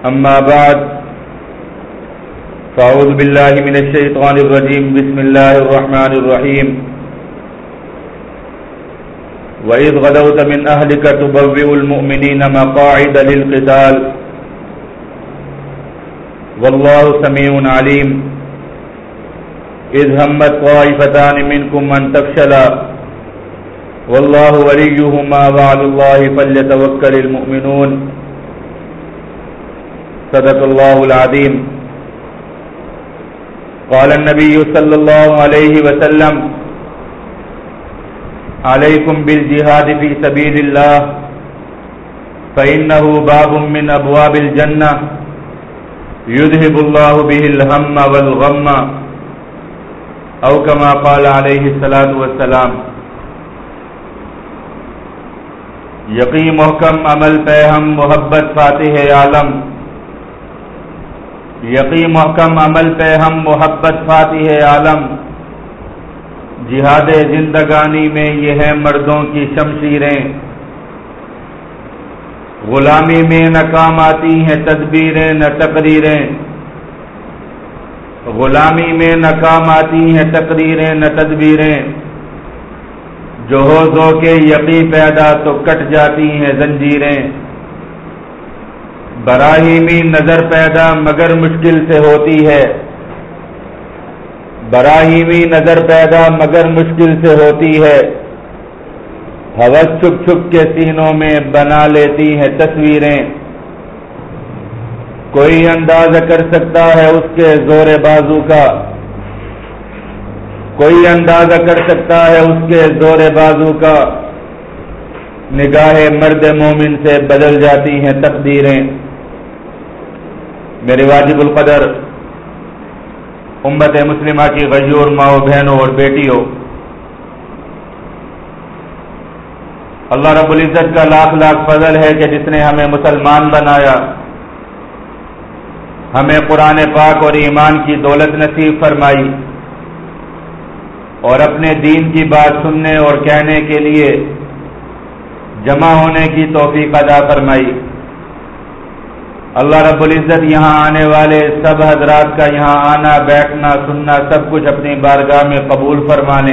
أما بعد، فأعوذ بالله من الشيطان الرجيم. بسم الله الرحمن الرحيم. وإذ غدوت من أهلك تبوئ المؤمنين مقاعد للقتال. والله سميع عليم. إذ همت طائفتان منكم أن تفشلا. والله وليهما وعلى الله فليتوكل المؤمنون. صدق الله العظيم قال النبي صلى الله عليه وسلم عليكم بالجهاد في سبيل الله فإنه باب من أبواب الجنة يذهب الله به الهم والغم، او كما قال علیہ السلام والسلام. یقین محکم عمل پہ ہم محبت فاتح عالم یقین محکم عمل پہ ہم محبت فاتح عالم۔ جہاد زندگانی میں یہ ہیں مردوں کی شمشیریں۔ غلامی میں نہ کام آتی ہیں تدبیریں، نہ تقریریں۔ غلامی میں نہ کام آتی ہیں تقریریں، نہ تدبیریں۔ جو ہو زو کے یقی پیدا تو کٹ جاتی ہیں زنجیریں۔ براہیمی نظر پیدا مگر مشکل سے ہوتی ہے۔ براہیمی نظر پیدا مگر مشکل سے ہوتی ہے۔ حوث چھپ چھپ کے سینوں میں بنا لیتی ہیں تصویریں۔ کوئی اندازہ کر سکتا ہے اس کے زور بازو کا۔ کوئی اندازہ کر سکتا ہے اس کے زور بازو کا۔ نگاہ مرد مومن سے بدل جاتی ہیں تقدیریں۔ میرے واجب القدر امت مسلمہ کی غیور ماؤ بہنوں اور بیٹیوں۔ اللہ رب العزت کا لاکھ لاکھ فضل ہے کہ جس نے ہمیں مسلمان بنایا۔ ہمیں قرآن پاک اور ایمان کی دولت نصیب فرمائی۔ اور اپنے دین کی بات سننے اور کہنے کے لیے جمع ہونے کی توفیق ادا فرمائی۔ اللہ رب العزت یہاں آنے والے سب حضرات کا یہاں آنا، بیٹھنا، سننا، سب کچھ اپنی بارگاہ میں قبول فرمانے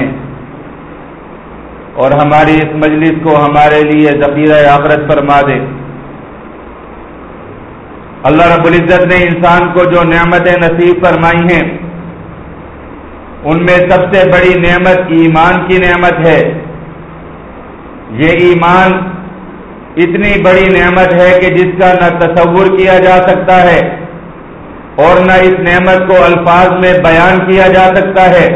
اور ہماری اس مجلس کو ہمارے لیے ذخیرہ آخرت فرما دے۔ اللہ رب العزت نے انسان کو جو نعمتیں نصیب فرمائی ہیں، ان میں سب سے بڑی نعمت ایمان کی نعمت ہے۔ یہ ایمان اتنی بڑی نعمت ہے کہ جس کا نہ تصور کیا جا سکتا ہے اور نہ اس نعمت کو الفاظ میں بیان کیا جا سکتا ہے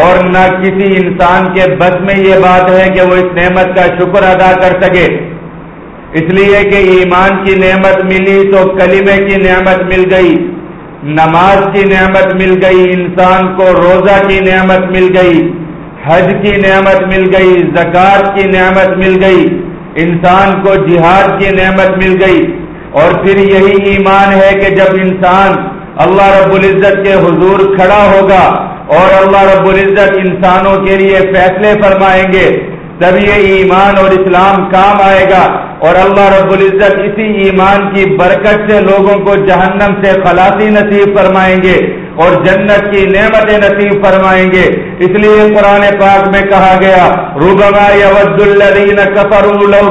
اور نہ کسی انسان کے بس میں یہ بات ہے کہ وہ اس نعمت کا شکر ادا کر سکے۔ اس لیے کہ ایمان کی نعمت ملی تو کلمے کی نعمت مل گئی، نماز کی نعمت مل گئی، انسان کو روزہ کی نعمت مل گئی، حج کی نعمت مل گئی، زکوٰۃ کی نعمت مل گئی۔ انسان کو جہاد کی نعمت مل گئی اور پھر یہی ایمان ہے کہ جب انسان اللہ رب العزت کے حضور کھڑا ہوگا اور اللہ رب العزت انسانوں کے لیے فیصلے فرمائیں گے، تب یہ ایمان اور اسلام کام آئے گا اور اللہ رب العزت اسی ایمان کی برکت سے لوگوں کو جہنم سے خلاصی نصیب فرمائیں گے۔ اور جنت کی نعمت نصیب فرمائیں گے۔ اس لیے قرآن پاک میں کہا گیا روبما یود الدین کفر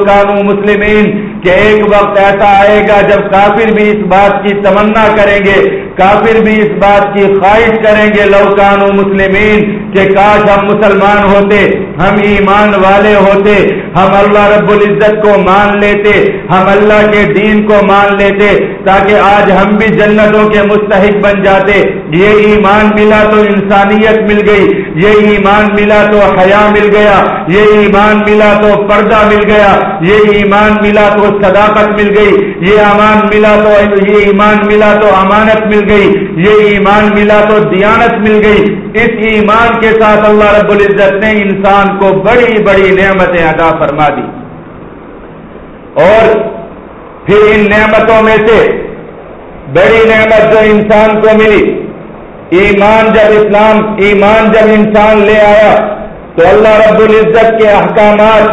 کانو مسلمین، کہ ایک وقت ایسا آئے گا جب کافر بھی اس بات کی تمنا کریں گے۔ کافر بھی اس بات کی خواہش کریں گے لوکان و مسلمین، کہ کاش ہم مسلمان ہوتے، ہم ایمان والے ہوتے، ہم اللہ رب العزت کو مان لیتے، ہم اللہ کے دین کو مان لیتے، تاکہ آج ہم بھی جنتوں کے مستحق بن جاتے۔ یہ ایمان ملا تو انسانیت مل گئی، یہ ایمان ملا تو حیا مل گیا، یہ ایمان ملا تو پردہ مل گیا، یہ ایمان ملا تو صداقت مل گئی، یہ امان ملا تو، یہ ایمان ملا تو امانت مل گئی گئی، یہ ایمان ملا تو دیانت مل گئی۔ اس ایمان کے ساتھ اللہ رب العزت نے انسان کو بڑی بڑی نعمتیں ادا فرما دی۔ اور پھر ان نعمتوں میں سے بڑی نعمت جو انسان کو ملی۔ ایمان جب اسلام، ایمان جب انسان لے آیا، تو اللہ رب العزت کے احکامات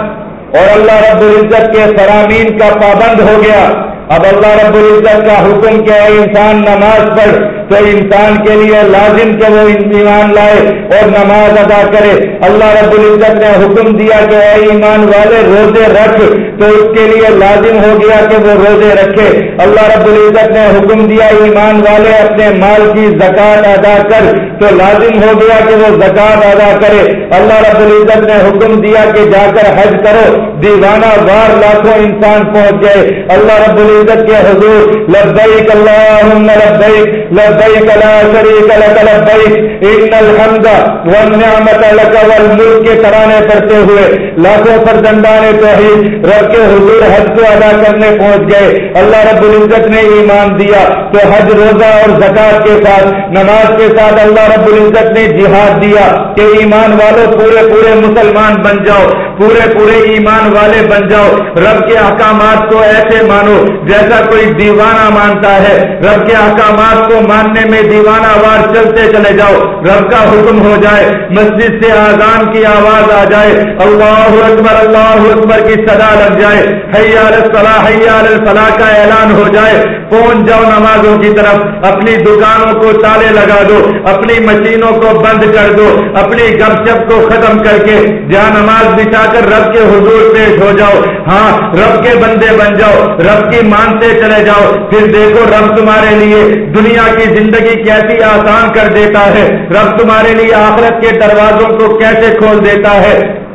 اور اللہ رب العزت کے فرامین کا پابند ہو گیا۔ اب اللہ رب العزت کا حکم کیا ہے انسان نماز پڑھ تو انسان کے لیے لازم کہ وہ ایمان لائے اور نماز ادا کرے۔ اللہ رب العزت نے حکم دیا کہ اے ایمان والے روزے رکھ تو اس کے لیے لازم ہو گیا کہ وہ روزے رکھے۔ اللہ رب العزت نے حکم دیا، ایمان والے اپنے مال کی زکات ادا کر تو لازم ہو گیا کہ وہ زکات ادا کرے۔ اللہ رب العزت نے حکم دیا کہ جا کر حج کرو۔ دیوانہ وار لاکھوں انسان پہنچ گئے۔ اللہ رب العزت کے حضور، لبیک اللہم لبیک لبیک لا شریک لک لبیک، ان الحمد والنعمت لک والملک کے ترانے پڑھتے ہوئے لاکھوں فرزندان توحید رب کے حضور حج کو ادا کرنے پہنچ گئے۔ اللہ رب العزت نے ایمان دیا۔ تو حج روزہ اور زکات کے ساتھ، نماز کے ساتھ اللہ رب العزت نے جہاد دیا کہ ایمان والوں پورے پورے مسلمان بن جاؤ، پورے پورے ایمان والے بن جاؤ۔ رب کے احکامات کو ایسے مانو جیسا کوئی دیوانہ مانتا ہے۔ رب کے احکامات کو ماننے میں دیوانہ وار چلتے چلے جاؤ۔ رب کا حکم ہو جائے، مسجد سے آزان کی آواز آ جائے۔ اللہ اکبر اللہ اکبر کی صدا لگ جائے۔ حیال صلاح حیال صلاح کا اعلان ہو جائے۔ پہنچ جاؤ نمازوں کی طرف؟ اپنی دکانوں کو تالے لگا دو، اپنی مشینوں کو بند کر دو، اپنی گپ شپ کو ختم کر کے جہاں نماز بچھا کر رب کے حضور پیش ہو جاؤ۔ ہاں رب کے بندے بن جاؤ، رب کی مانتے چلے جاؤ۔ پھر دیکھو رب تمہارے لیے دنیا کی زندگی کیسی آسان کر دیتا ہے۔ رب تمہارے لیے آخرت کے دروازوں کو کیسے کھول دیتا ہے۔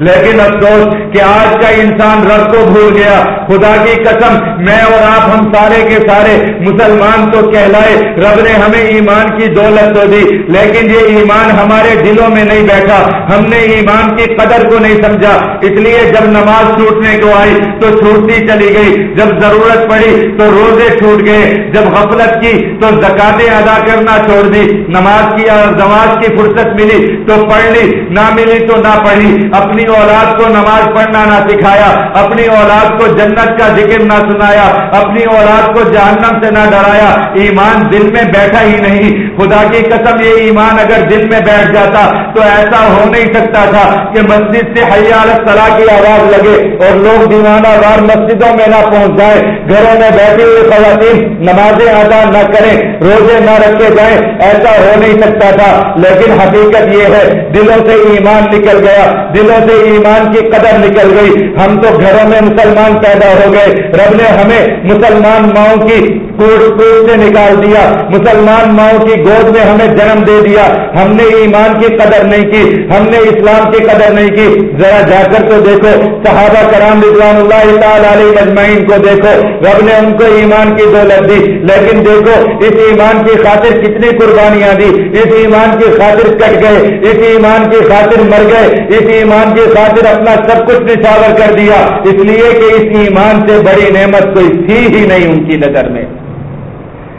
لیکن افسوس کہ آج کا انسان رب کو بھول گیا۔ خدا کی قسم، میں اور آپ ہم سارے کے سارے مسلمان تو کہلائے، رب نے ہمیں ایمان کی دولت تو دی، لیکن یہ ایمان ہمارے دلوں میں نہیں بیٹھا۔ ہم نے ایمان کی قدر کو نہیں سمجھا۔ اس لیے جب نماز چھوٹنے کو آئی تو چھوٹتی چلی گئی۔ جب ضرورت پڑی تو روزے چھوٹ گئے۔ جب غفلت کی تو زکاتیں ادا کرنا چھوڑ دی۔ نماز کی نماز کی فرصت ملی تو پڑھ لی، نہ ملی تو نہ پڑھی۔ اپنی اولاد کو نماز پڑھنا نہ سکھایا، اپنی اولاد کو جنت کا ذکر نہ سنایا، اپنی اولاد کو جہنم سے نہ ڈرایا، ایمان دل میں بیٹھا ہی نہیں۔ خدا کی قسم، یہ ایمان اگر دل میں بیٹھ جاتا تو ایسا ہو نہیں سکتا تھا کہ مسجد سے حیال صلاح کی آواز لگے اور لوگ دیوانہ وار مسجدوں میں نہ پہنچ جائیں۔ گھروں میں بیٹھے ہوئے خواتین نمازیں ادا نہ کریں، روزے نہ رکھے جائیں، ایسا ہو نہیں سکتا تھا۔ لیکن حقیقت یہ ہے، دلوں سے ایمان نکل گیا، دلوں سے ایمان کی قدر نکل گئی۔ ہم تو گھروں میں مسلمان پیدا ہو گئے۔ رب نے ہمیں مسلمان ماؤں کی کوٹ کوٹ سے نکال دیا۔ مسلمان ماؤں کی گود میں ہمیں جنم دے دیا۔ ہم نے ایمان کی قدر نہیں کی۔ ہم نے اسلام کی قدر نہیں کی۔ ذرا جا کر تو دیکھو۔ صحابہ کرام رضوان اللہ تعالی علیہ مجمعین کو دیکھو۔ رب نے ان کو ایمان کی دولت دی۔ لیکن دیکھو، اس ایمان کی خاطر کتنی قربانیاں دی۔ اس ایمان کی خاطر کٹ گئے۔ اس ایمان کی خاطر مر گئے۔ اس ایمان کی خاطر اپنا سب کچھ نشاور کر دیا، اس لیے کہ اس ایمان سے بڑی نعمت کوئی تھی ہی نہیں ان کی نظر میں۔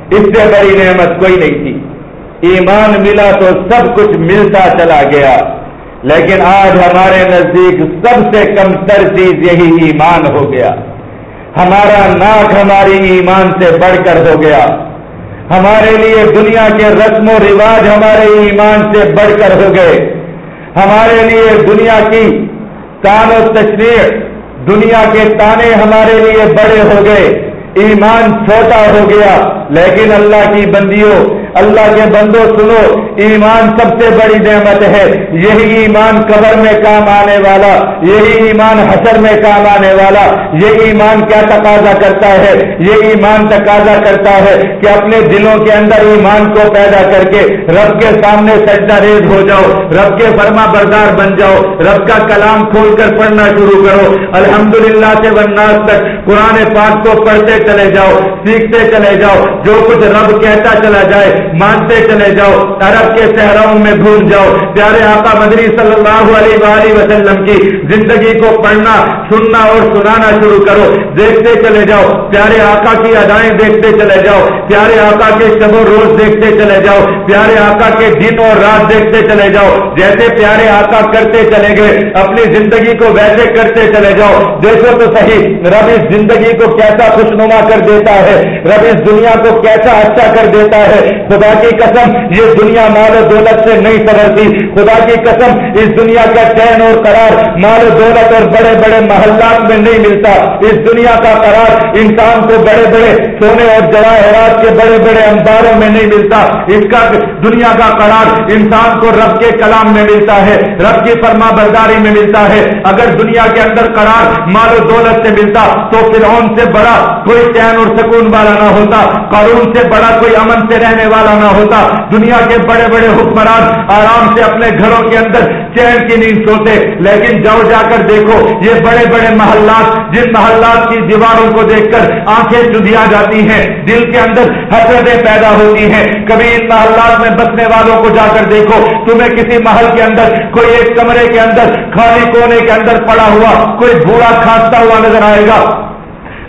اس سے بڑی نعمت کوئی نہیں تھی۔ ایمان ملا تو سب کچھ ملتا چلا گیا۔ لیکن آج ہمارے نزدیک سب سے کم تر چیز یہی ایمان ہو گیا۔ ہمارا ناک ہماری ایمان سے بڑھ کر ہو گیا۔ ہمارے لیے دنیا کے رسم و رواج ہمارے ایمان سے بڑھ کر ہو گئے۔ ہمارے لیے دنیا کی تان و تشریح دنیا کے تانے ہمارے لیے بڑے ہو گئے، ایمان چھوٹا ہو گیا، لیکن اللہ کی بندیوں اللہ کے بندو سنو، ایمان سب سے بڑی نعمت ہے۔ یہی ایمان قبر میں کام آنے والا، یہی ایمان حسر میں کام آنے والا۔ یہ ایمان کیا تقاضا کرتا ہے؟ یہ ایمان تقاضا کرتا ہے کہ اپنے دلوں کے اندر ایمان کو پیدا کر کے رب کے سامنے سجدہ ریز ہو جاؤ، رب کے فرما بردار بن جاؤ، رب کا کلام کھول کر پڑھنا شروع کرو۔ الحمدللہ سے وناس تک قرآن پاک کو پڑھتے چلے جاؤ، سیکھتے چلے جاؤ۔ جو کچھ رب کہتا چلا جائے مانتے چلے جاؤ عرب کے صحراؤں میں بھول جاؤ۔ پیارے آقا مدری صلی اللہ علیہ وآلہ وسلم کی زندگی کو پڑھنا، سننا اور سنانا شروع کرو۔ دیکھتے چلے جاؤ، پیارے آقا کی ادائیں دیکھتے چلے جاؤ۔ پیارے آقا کے شب و روز دیکھتے چلے جاؤ۔ پیارے آقا کے دن اور رات دیکھتے چلے جاؤ۔ جیسے پیارے آقا کرتے چلے گئے، اپنی زندگی کو ویسے کرتے چلے جاؤ۔ دیکھو تو صحیح، رب اس زندگی کو کیسا خوشنما کر دیتا ہے۔ رب اس دنیا کو کیسا اچھا کر دیتا ہے۔ خدا کی قسم، یہ دنیا مال و دولت سے نہیں سبرتی خدا کی قسم، اس دنیا کا چین اور قرار مال و دولت اور بڑے بڑے محلات میں نہیں ملتا۔ اس دنیا کا قرار انسان کو بڑے بڑے سونے اور جواہرات کے بڑے بڑے انباروں میں نہیں ملتا۔ اس کا دنیا کا قرار انسان کو رب کے کلام میں ملتا ہے، رب کی فرما برداری میں ملتا ہے۔ اگر دنیا کے اندر قرار مال و دولت سے ملتا، تو فرعون سے بڑا کوئی چین اور سکون والا نہ ہوتا۔ قانون سے بڑا کوئی امن سے رہنے والا نہ ہوتا۔ دنیا کے بڑے بڑے حکمران آرام سے اپنے گھروں کے اندر چین کی نیند سوتے، لیکن جاؤ جا کر دیکھو، یہ بڑے بڑے محلات، جن محلات کی دیواروں کو دیکھ کر آنکھیں چدیا جاتی ہیں، دل کے اندر حسرتیں پیدا ہوتی ہیں۔ کبھی ان محلات میں بسنے والوں کو جا کر دیکھو، تمہیں کسی محل کے اندر، کوئی ایک کمرے کے اندر، خالی کونے کے اندر پڑا ہوا، کوئی بوڑھا کھانستا ہوا نظر آئے گا۔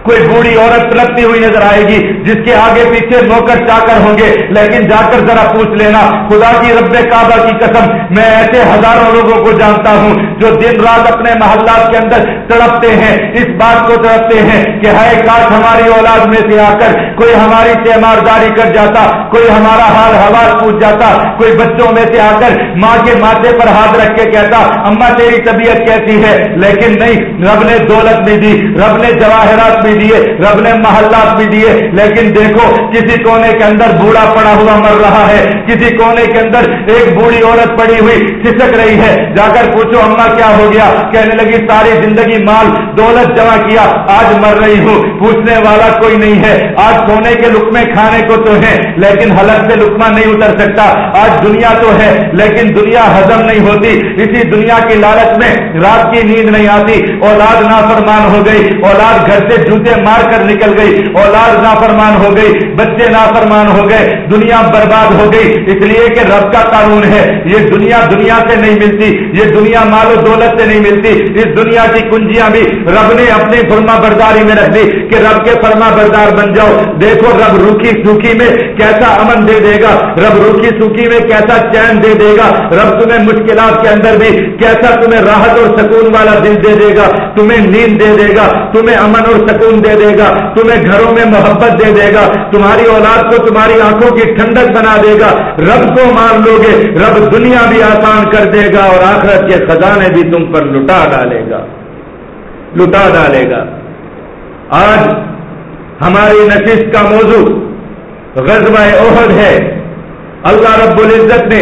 کوئی بوڑھی عورت تلپتی ہوئی نظر آئے گی، جس کے آگے پیچھے نوکر چا کر ہوں گے، لیکن جا کر ذرا پوچھ لینا، خدا کی رب کعبہ کی قسم، میں ایسے ہزاروں لوگوں کو جانتا ہوں جو دن رات اپنے محلات کے اندر تڑپتے ہیں، اس بات کو تڑپتے ہیں کہ ہائے کاش ہماری اولاد میں سے آ کر کوئی ہماری تیمارداری کر جاتا، کوئی ہمارا حال حوال پوچھ جاتا، کوئی بچوں میں سے آ کر ماں کے ماتھے پر ہاتھ رکھ کے کہتا اما تیری طبیعت کیسی ہے؟ لیکن نہیں، رب نے دولت بھی دی، رب نے جواہرات بھی دیے، رب نے محلات بھی دیے، لیکن دیکھو، کسی کونے کے اندر بوڑھا پڑا ہوا مر رہا ہے، کسی کونے کے اندر ایک بوڑھی عورت پڑی ہوئی کھسک رہی ہے۔ جا کر پوچھو اما کیا ہو گیا؟ کہنے لگی، ساری زندگی مال دولت جمع کیا، آج مر رہی ہوں۔ پوچھنے والا کوئی نہیں ہے۔ آج سونے کے لکمے کھانے کو تو ہے، لیکن حلق سے لکما نہیں اتر سکتا۔ آج دنیا تو ہے، لیکن دنیا ہزم نہیں ہوتی۔ اسی دنیا کی لالچ میں رات کی نیند نہیں آتی۔ اولاد نافرمان ہو گئی۔ اولاد گھر سے جوتے مار کر نکل گئی، اولاد نافرمان ہو گئی، بچے نافرمان ہو گئے، دنیا برباد ہو گئی۔ اس لیے کہ رب کا قانون ہے، یہ دنیا دنیا سے نہیں ملتی، یہ دنیا مال و دولت سے نہیں ملتی۔ اس دنیا کی کنجیاں بھی رب نے اپنی فرما برداری میں رکھ دی کہ رب کے فرما بردار بن جاؤ۔ دیکھو رب روکی سوکھی میں کیسا امن دے دے گا، رب روکی سوکھی میں کیسا چین دے دے گا۔ رب تمہیں مشکلات کے اندر بھی کیسا تمہیں راحت اور سکون والا دل دے دے گا، تمہیں نیند دے دے گا، تمہیں امن اور سکون دے دے گا، تمہیں گھروں میں محبت دے دے گا، تمہاری اولاد کو تمہاری آنکھوں کی ٹھنڈک بنا دے گا، رب کو مان لو گے، رب دنیا بھی آسان کر دے گا اور آخرت کے خزانے بھی تم پر لٹا ڈالے گا۔ لٹا ڈالے گا۔ آج ہماری نشست کا موضوع غزوہ عہد ہے۔ اللہ رب العزت نے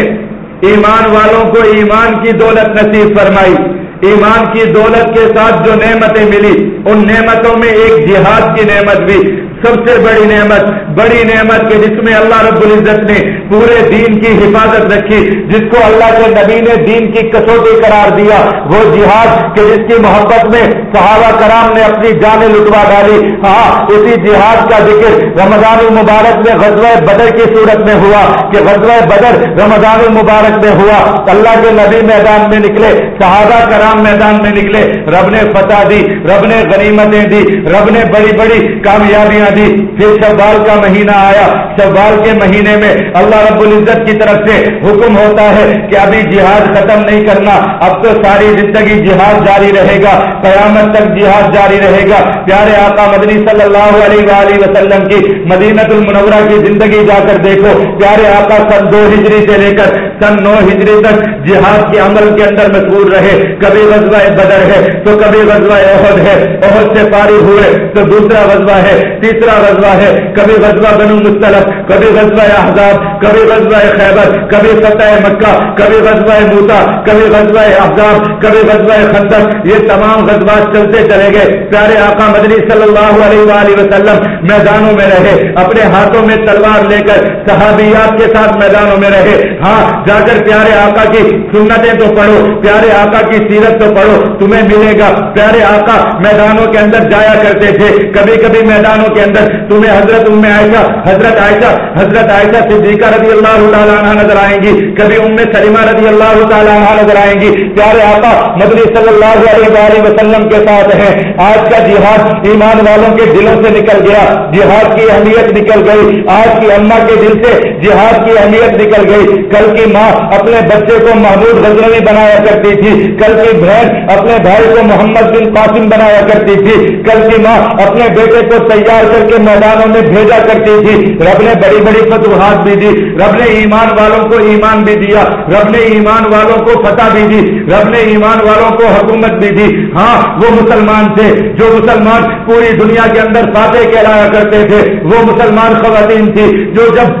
ایمان والوں کو ایمان کی دولت نصیب فرمائی۔ ایمان کی دولت کے ساتھ جو نعمتیں ملی، ان نعمتوں میں ایک جہاد کی نعمت بھی۔ سب سے بڑی نعمت بڑی نعمت کے جس میں اللہ رب العزت نے پورے دین کی حفاظت رکھی، جس کو اللہ کے نبی نے دین کی کسوٹی قرار دیا، وہ جہاد کہ جس کی محبت میں صحابہ کرام نے اپنی جانیں لٹوا ڈالی۔ ہاں اسی جہاد کا ذکر رمضان المبارک میں غزوہ بدر کی صورت میں ہوا کہ غزوہ بدر رمضان المبارک میں ہوا۔ اللہ کے نبی میدان میں نکلے، صحابہ کرام میدان میں نکلے۔ رب نے فتح دی، رب نے غنیمتیں دی، رب نے بڑی بڑی کامیابیاں دی پھر شوال کا مہینہ آیا۔ شوال کے مہینے میں اللہ رب العزت کی طرف سے حکم ہوتا ہے کہ ابھی جہاد ختم نہیں کرنا، اب تو ساری زندگی جہاد جاری رہے گا، قیامت تک جہاد جاری رہے گا۔ پیارے آقا مدنی صلی اللہ علیہ وآلہ وسلم کی مدینت المنورہ کی زندگی جا کر دیکھو۔ پیارے آقا سن دو ہجری سے لے کر سن نو ہجری تک جہاد کے عمل کے اندر مشغول رہے۔ کبھی غزوہ بدر ہے تو کبھی غزوہ عہد ہے۔ عہد سے فارغ ہوئے تو دوسرا غزوہ ہے، تیسرا غزوہ ہے۔ کبھی غزوہ بنو مستلف کبھی غزوہ احزاب، کبھی غزوہ خیبر، کبھی فتح مکہ، کبھی غزوہ موتا کبھی غزوہ احزاب، کبھی غزوہ خندق۔ یہ تمام غزوات چلتے چلے گئے۔ پیارے آقا مدنی صلی اللہ علیہ وآلہ وسلم میدانوں میں رہے۔ اپنے ہاتھوں میں تلوار لے کر صحابیات کے ساتھ میدانوں میں رہے۔ ہاں جا کر پیارے آقا کی سنتیں تو پڑھو، پیارے آقا کی سیرت تو پڑھو، تمہیں ملے گا۔ پیارے آقا، میدانوں کے اندر جایا کرتے تھے۔ کبھی کبھی میدانوں کے اندر تمہیں حضرت ام عائشہ، حضرت عائشہ حضرت عائشہ صدیقہ رضی اللہ تعالیٰ عنہ نظر آئیں گی۔ کبھی ام سلیمہ رضی اللہ تعالیٰ عنہ نظر آئیں گی۔ پیارے آقا مدنی صلی اللہ علیہ وسلم کے ساتھ ہیں۔ آج کا جہاد ایمان والوں کے دلوں سے نکل گیا۔ جہاد کی اہمیت نکل گئی۔ آج کی اما کے دل سے جہاد کی اہمیت نکل گئی۔ کل کی ماں اپنے بچے کو محمود غزنوی بنایا کرتی تھی، کل کی بہن اپنے بھائی کو محمد بن قاسم بنایا کرتی تھی، کل کی ماں اپنے بیٹے کو تیار کر کے میدانوں میں بھیجا کرتی تھی۔ رب نے بڑی بڑی فتوحات بھی دی، رب نے ایمان والوں کو ایمان بھی دیا، رب نے ایمان والوں کو فتح بھی دی، رب نے ایمان والوں کو حکومت بھی دی۔ ہاں وہ مسلمان تھے، جو مسلمان پوری دنیا کے اندر فاتح کہلایا کرتے تھے، وہ مسلمان خواتین تھی، جو جب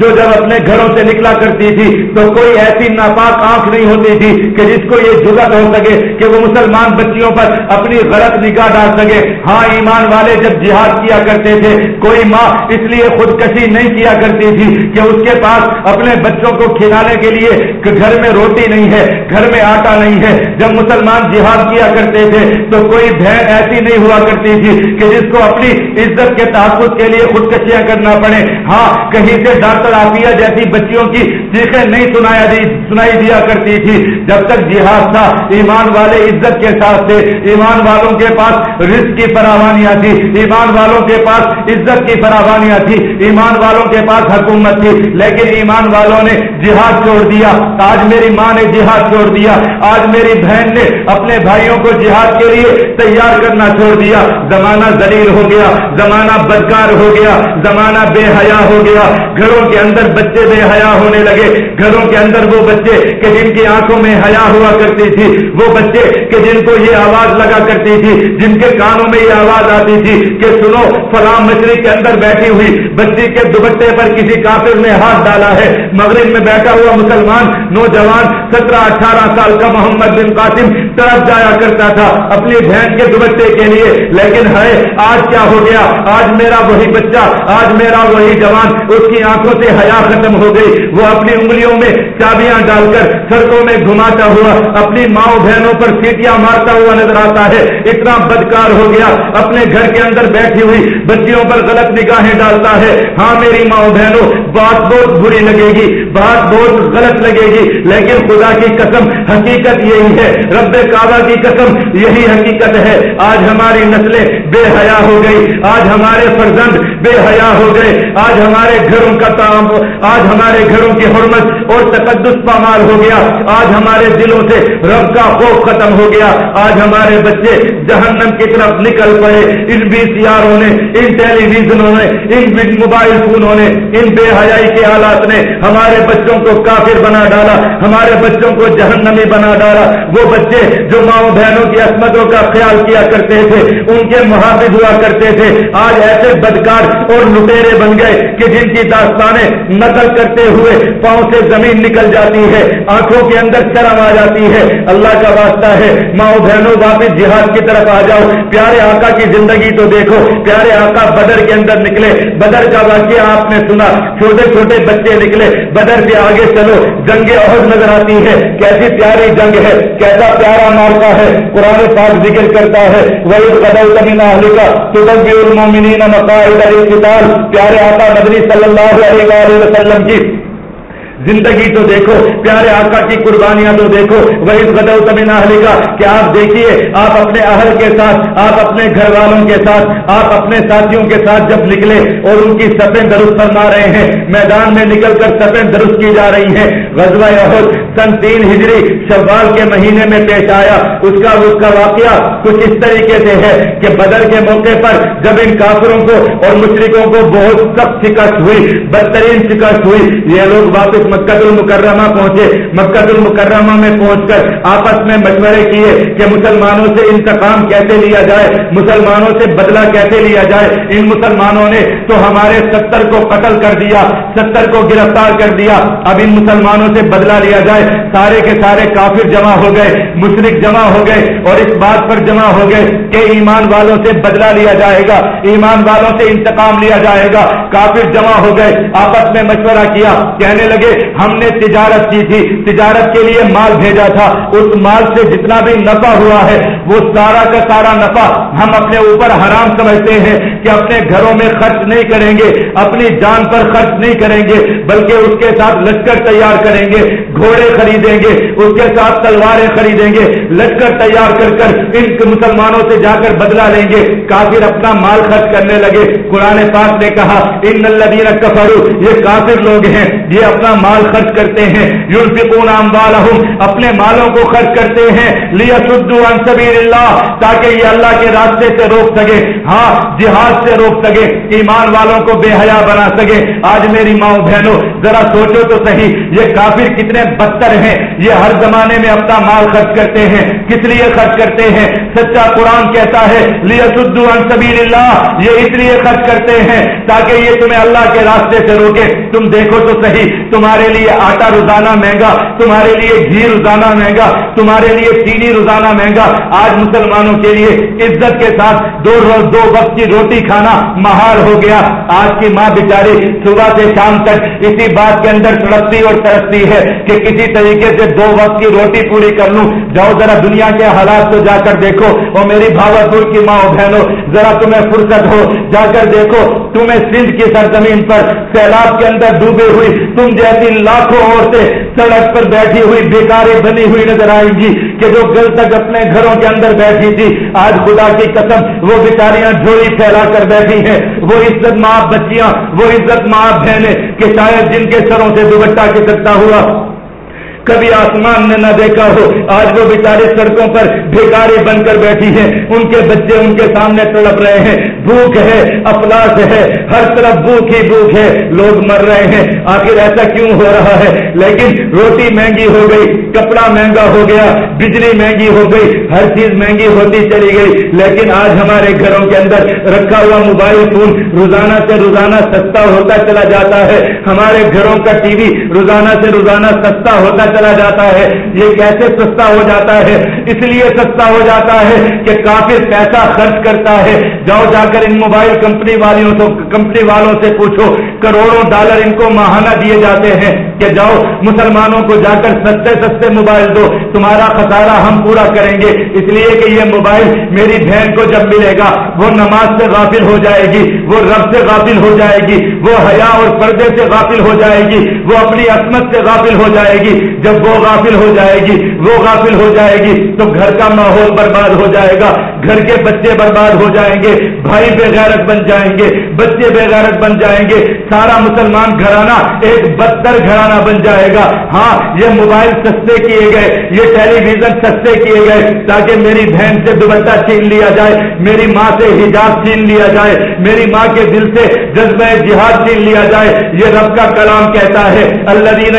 جو جب اپنے گھروں سے نکلا کرتی تھی تو کوئی ایسی ناپاک آنکھ نہیں ہوتی تھی کہ جس کو یہ ضرورت ہو سکے کہ وہ مسلمان بچیوں پر اپنی غلط نگاہ ڈال سکے۔ ہاں ایمان والے جب جہاد کیا کرتے تھے، کوئی ماں اس لیے خودکشی نہیں کیا کرتی تھی کہ اس کے پاس اپنے بچوں کو کھلانے کے لیے گھر میں روٹی نہیں ہے، گھر میں آٹا نہیں ہے۔ جب مسلمان جہاد کیا کرتے تھے تو کوئی بہن ایسی نہیں ہوا کرتی تھی کہ جس کو اپنی عزت کے تحفظ کے لیے خودکشیاں کرنا پڑے۔ ہاں کہیں سے ڈاکٹر عافیہ جیسی بچیوں کی چیخیں نہیں سنایا دی سنائی دیا کرتی تھی۔ جب تک جہاد تھا، ایمان والے عزت کے ساتھ تھے۔ ایمان والوں کے پاس رزق کی فراوانیاں تھی ایمان والوں کے پاس عزت کی فراوانیاں تھی ایمان والوں کے پاس حکومت تھی۔ لیکن ایمان والوں نے جہاد چھوڑ دیا۔ آج میری ماں نے جہاد چھوڑ دیا۔ آج میری بہن نے اپنے بھائیوں کو جہاد کے لیے تیار کرنا چھوڑ دیا۔ زمانہ ذلیل ہو گیا۔ زمانہ بدکار ہو گیا۔ زمانہ بے حیا ہو گیا۔ گھروں کے کے اندر بچے بے حیا ہونے لگے۔ گھروں کے اندر وہ بچے کہ جن کی آنکھوں میں حیا ہوا کرتی تھی، وہ بچے کہ جن کو یہ آواز لگا کرتی تھی، جن کے کانوں میں یہ آواز آتی تھی کہ سنو، فلاں مچھلی کے اندر بیٹھی ہوئی بچی کے دوپٹے پر کسی کافر نے ہاتھ ڈالا ہے۔ مغرب میں بیٹھا ہوا مسلمان نوجوان سترہ، اٹھارہ سال کا محمد بن قاسم طرف جایا کرتا تھا اپنی بہن کے دوپٹے کے لیے۔ لیکن ہے آج کیا ہو گیا؟ آج میرا وہی بچہ، آج میرا وہی جوان، اس کی آنکھوں سے حیا ختم ہو گئی۔ وہ اپنی انگلیوں میں چابیاں ڈال کر سڑکوں میں گھماتا ہوا، اپنی ماؤں بہنوں پر سیٹیاں مارتا ہوا نظر آتا ہے۔ اتنا بدکار ہو گیا۔ اپنے گھر کے اندر بیٹھی ہوئی بچیوں پر غلط نگاہیں ڈالتا ہے۔ ہاں میری ماؤں بہنوں بات بہت بری لگے گی، بات بہت غلط لگے گی، لیکن خدا کی قسم حقیقت یہی ہے، رب کعبہ کی قسم یہی حقیقت ہے۔ آج ہماری نسلیں بے حیا ہو گئی، آج ہمارے فرزند بے حیا ہو گئے، آج ہمارے گھروں کا کام آج ہمارے گھروں کی حرمت اور تقدس پامال ہو گیا۔ آج ہمارے دلوں سے رب کا خوف ختم ہو گیا۔ آج ہمارے بچے جہنم کی طرف نکل پڑے۔ ان بی سیاروں نے، ان ٹیلی ویژنوں نے، ان موبائل فونوں نے، ان بے حیائی کے حالات نے ہمارے بچوں کو کافر بنا ڈالا، ہمارے بچوں کو جہنمی بنا ڈالا۔ وہ بچے جو ماؤں بہنوں کی عصمتوں کا خیال کیا کرتے تھے، ان کے محافظ ہوا کرتے تھے۔ آج ایسے بدکار اور لٹیرے بن گئے کہ جن کی داستانیں نقل کرتے ہوئے پاؤں سے زمین نکل جاتی ہے، آنکھوں کے اندر شرم آ جاتی ہے۔ اللہ کا واسطہ ہے، ماؤں بہنوں واپس جہاد کی طرف آ جاؤ۔ پیارے آقا کی زندگی تو دیکھو، پیارے آقا بدر کے اندر نکلے۔ بدر کا واقعہ آپ نے سنا چھوٹے چھوٹے بچے نکلے، بدر سے آگے چلو جنگ عہد نظر آتی ہے کیسی پیاری جنگ ہے، کیسا پیارا مارتا ہے۔ قرآن پاک ذکر کرتا ہے وہی قدل کبھی نہ کا المومنین مقاعد القتال۔ پیارے آقا مدنی صلی اللہ علیہ وسلم کی زندگی تو دیکھو، پیارے آقا کی قربانیاں تو دیکھو۔ وہی بدو تمین اہل کا کہ آپ دیکھیے، آپ اپنے اہل کے ساتھ، آپ اپنے گھر والوں کے ساتھ، آپ اپنے ساتھیوں کے ساتھ جب نکلے اور ان کی سفیں درست فرما رہے ہیں، میدان میں نکل کر سفیں درست کی جا رہی ہیں۔ غزوہ عہد سن تین ہجری شوال کے مہینے میں پیش آیا۔ اس کا اس کا واقعہ کچھ اس طریقے سے ہے کہ بدر کے موقع پر جب ان کافروں کو اور مشرقوں کو بہت سخت شکست ہوئی، بدترین شکست ہوئی، یہ لوگ واپس مکہ المکرمہ پہنچے۔ مکہ المکرمہ میں پہنچ کر آپس میں مشورے کیے کہ مسلمانوں سے انتقام کیسے لیا جائے، مسلمانوں سے بدلہ کیسے لیا جائے؟ ان مسلمانوں نے تو ہمارے ستر کو قتل کر دیا، ستر کو گرفتار کر دیا۔ اب ان مسلمانوں سے بدلہ لیا جائے۔ سارے کے سارے کافر جمع ہو گئے مشرق جمع ہو گئے اور اس بات پر جمع ہو گئے کہ ایمان والوں سے بدلہ لیا جائے گا، ایمان والوں سے انتقام لیا جائے گا۔ کافر جمع ہو گئے، آپس میں مشورہ کیا، کہنے لگے ہم نے تجارت کی تھی۔ تجارت کے لیے مال بھیجا تھا۔ اس مال سے جتنا بھی نفع ہوا ہے، وہ سارا کا سارا نفع ہم اپنے اوپر حرام سمجھتے ہیں کہ اپنے گھروں میں خرچ نہیں کریں گے، اپنی جان پر خرچ نہیں کریں گے، بلکہ اس کے ساتھ لشکر تیار کریں گے، گھوڑے خریدیں گے، اس کے ساتھ تلواریں خریدیں گے، لشکر تیار کر کر ان مسلمانوں سے جا کر بدلا لیں گے۔ کافر اپنا مال خرچ کرنے لگے۔ قرآن پاک نے کہا، ان الذین کفروا یہ کافر لوگ ہیں۔ یہ اپنا مال خرچ کرتے ہیں۔ یونفقون اموالہم اپنے مالوں کو خرچ کرتے ہیں۔ لیصدوا عن سبیل اللہ تاکہ یہ اللہ کے راستے سے روک سکے۔ ہاں جہاد سے روک سکے۔ ایمان والوں کو بے حیا بنا سکے۔ آج میری ماں بہنوں، ذرا سوچو تو صحیح، یہ کافر کتنے بدتر ہیں۔ یہ ہر زمانے میں اپنا مال خرچ کرتے ہیں۔ کس لیے خرچ کرتے ہیں؟ سچا قرآن کہتا ہے لیصدوا عن سبیل اللہ یہ اس لیے خرچ کرتے ہیں تاکہ یہ تمہیں اللہ کے راستے سے روکے۔ تم دیکھو تو صحیح۔ جی، تمہارے لیے آٹا روزانہ مہنگا، تمہارے لیے گھی روزانہ مہنگا، تمہارے لیے چینی روزانہ مہنگا۔ آج مسلمانوں کے لیے عزت کے ساتھ دو روز دو وقت کی روٹی کھانا محال ہو گیا۔ آج کی ماں بیچاری صبح سے شام تک اسی بات کے اندر تڑپتی اور ترستی ہے کہ کسی طریقے سے دو وقت کی روٹی پوری کر لوں۔ جاؤ ذرا دنیا کے حالات کو جا کر دیکھو۔ اور میری بھاوپور کی ماں بہنوں، ذرا تمہیں فرصت ہو۔ جا کر دیکھو، تمہیں سندھ کی سرزمین پر سیلاب کے اندر ڈوبے ہوئی تم جیسی لاکھوں عورتیں سڑک پر بیٹھی ہوئی بیکارے بنی ہوئی نظر آئیں گی کہ جو کل تک اپنے گھروں کے اندر بیٹھی تھی، آج خدا کی قسم وہ بیکاریاں جھولی پھیلا کر بیٹھی ہیں۔ وہ عزت ماں بچیاں، وہ عزت ماں بہنیں کہ شاید جن کے سروں سے دوپٹہ کے سکتا ہوا کبھی آسمان نے نہ دیکھا ہو۔ آج وہ بیچارے سڑکوں پر بھیکاری بن کر بیٹھی ہیں۔ ان کے بچے ان کے سامنے تڑپ رہے ہیں۔ بھوک ہے، افلاس ہے۔ ہر طرف بھوک ہی بھوک ہے۔ لوگ مر رہے ہیں۔ آخر ایسا کیوں ہو رہا ہے؟ لیکن روٹی مہنگی ہو گئی، کپڑا مہنگا ہو گیا، بجلی مہنگی ہو گئی، ہر چیز مہنگی ہوتی چلی گئی۔ لیکن آج ہمارے گھروں کے اندر رکھا ہوا موبائل فون روزانہ سے روزانہ سستا ہوتا چلا جاتا ہے۔ ہمارے گھروں کا ٹی وی روزانہ سے روزانہ سستا ہوتا چلا جاتا ہے، یہ کیسے سستا ہو جاتا ہے؟ اس لیے سستا ہو جاتا ہے کہ کافی پیسہ خرچ کرتا ہے۔ جاؤ جا کر ان موبائل کمپنی والیوں سے، کمپنی والوں سے پوچھو، کروڑوں ڈالر ان کو ماہانہ دیے جاتے ہیں کہ جاؤ مسلمانوں کو جا کر سستے سستے موبائل دو۔ تمہارا خسارہ ہم پورا کریں گے۔ اس لیے کہ یہ موبائل میری بہن کو جب ملے گا، وہ نماز سے غافل ہو جائے گی، وہ رب سے غافل ہو جائے گی، وہ حیا اور پردے سے غافل ہو جائے گی، وہ اپنی عصمت سے غافل ہو جائے گی۔ جب وہ غافل ہو جائے گی، وہ غافل ہو جائے گی، تو گھر کا ماحول برباد ہو جائے گا۔ گھر کے بچے برباد ہو جائیں گے، بھائی بے غیرت بن جائیں گے، بچے بے غیرت بن جائیں گے۔ سارا مسلمان گھرانہ ایک بدتر گھرانہ بن جائے گا۔ ہاں یہ موبائل سستے کیے گئے، یہ ٹیلی ویژن سستے کیے گئے، تاکہ میری بہن سے دوبٹہ چھین لیا جائے، میری ماں سے حجاب چھین لیا جائے، میری ماں کے دل سے جذبہ جہاد چھین لیا جائے۔ یہ رب کا کلام کہتا ہے اللہ دین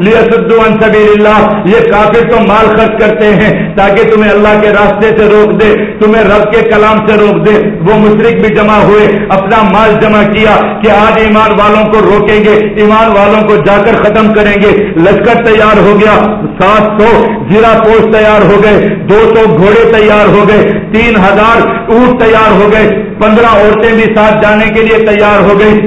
عن سبیل اللہ یہ کافر تو مال خرچ کرتے ہیں تاکہ تمہیں اللہ کے راستے سے روک دے، تمہیں رب کے کلام سے روک دے۔ وہ مشرق بھی جمع ہوئے، اپنا مال جمع کیا کہ آج ایمان والوں کو روکیں گے، ایمان والوں کو جا کر ختم کریں گے۔ لشکر تیار ہو گیا، سات سو زیرا پوش تیار ہو گئے، دو سو گھوڑے تیار ہو گئے، تین ہزار اونٹ تیار ہو گئے، پندرہ عورتیں بھی ساتھ جانے کے لیے تیار ہو گئی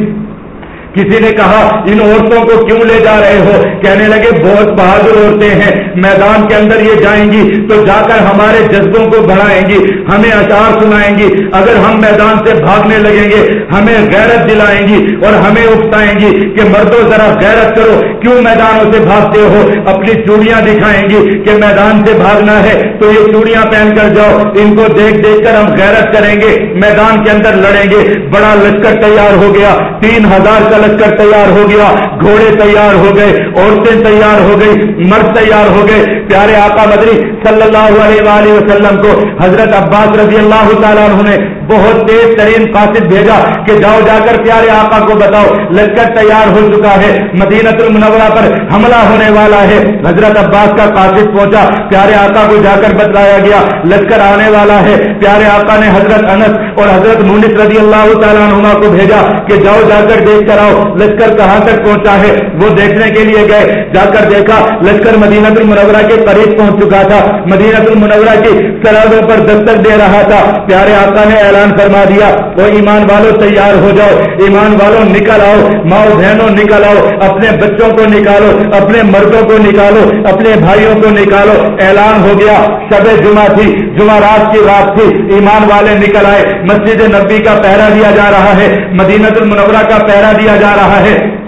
کسی نے کہا، ان عورتوں کو کیوں لے جا رہے ہو؟ کہنے لگے، بہت بہادر عورتیں ہیں، میدان کے اندر یہ جائیں گی تو جا کر ہمارے جذبوں کو بڑھائیں گی، ہمیں اشعار سنائیں گی۔ اگر ہم میدان سے بھاگنے لگیں گے، ہمیں غیرت دلائیں گی اور ہمیں اکتائیں گی کہ مردوں، ذرا غیرت کرو۔ کیوں میدانوں سے بھاگتے ہو؟ اپنی چوڑیاں دکھائیں گی کہ میدان سے بھاگنا ہے۔ تو یہ چوڑیاں پہن کر جاؤ، ان کو دیکھ دیکھ کر ہم غیرت کریں گے، میدان کے اندر لڑیں گے۔ بڑا لشکر تیار ہو گیا، تین ہزار کا کا لشکر تیار ہو گیا، گھوڑے تیار ہو گئے، عورتیں تیار ہو گئی مرد تیار ہو گئے۔ پیارے آقا مدری صلی اللہ علیہ وآلہ وسلم کو حضرت عباس رضی اللہ تعالیٰ عنہ نے بہت تیز ترین قاصد بھیجا کہ جاؤ جا کر پیارے آقا کو بتاؤ، لشکر تیار ہو چکا ہے مدینت المنورہ پر حملہ ہونے والا ہے۔ حضرت عباس کا قاصد پہنچا، پیارے آقا کو جا کر بتلایا گیا، لشکر آنے والا ہے۔ پیارے آقا نے حضرت انس اور حضرت مونس رضی اللہ تعالیٰ عنہ کو بھیجا کہ جاؤ جا کر دیکھ کر آؤ۔ لشکر کہاں تک پہنچا ہے؟ وہ دیکھنے کے لیے گئے۔ جا کر دیکھا، لشکر مدینت المنورہ کے قریب پہنچ چکا تھا۔ مدینت المنورہ کی سرحدوں پر دستک دے رہا تھا۔ پیارے آقا نے اعلان فرما دیا وہ ایمان والوں تیار ہو جاؤ۔ ایمان والوں نکل آؤ۔ ماؤ بہنوں، نکل آؤ۔ اپنے بچوں کو نکالو۔ اپنے مردوں کو نکالو۔ اپنے بھائیوں کو نکالو۔ اعلان ہو گیا سب جمعہ تھی۔ جمعرات کی رات تھی، ایمان والے نکل آئے، مسجد نبی کا پہرا دیا جا رہا ہے مدینت المنورہ کا پہرا دیا جا رہا ہے۔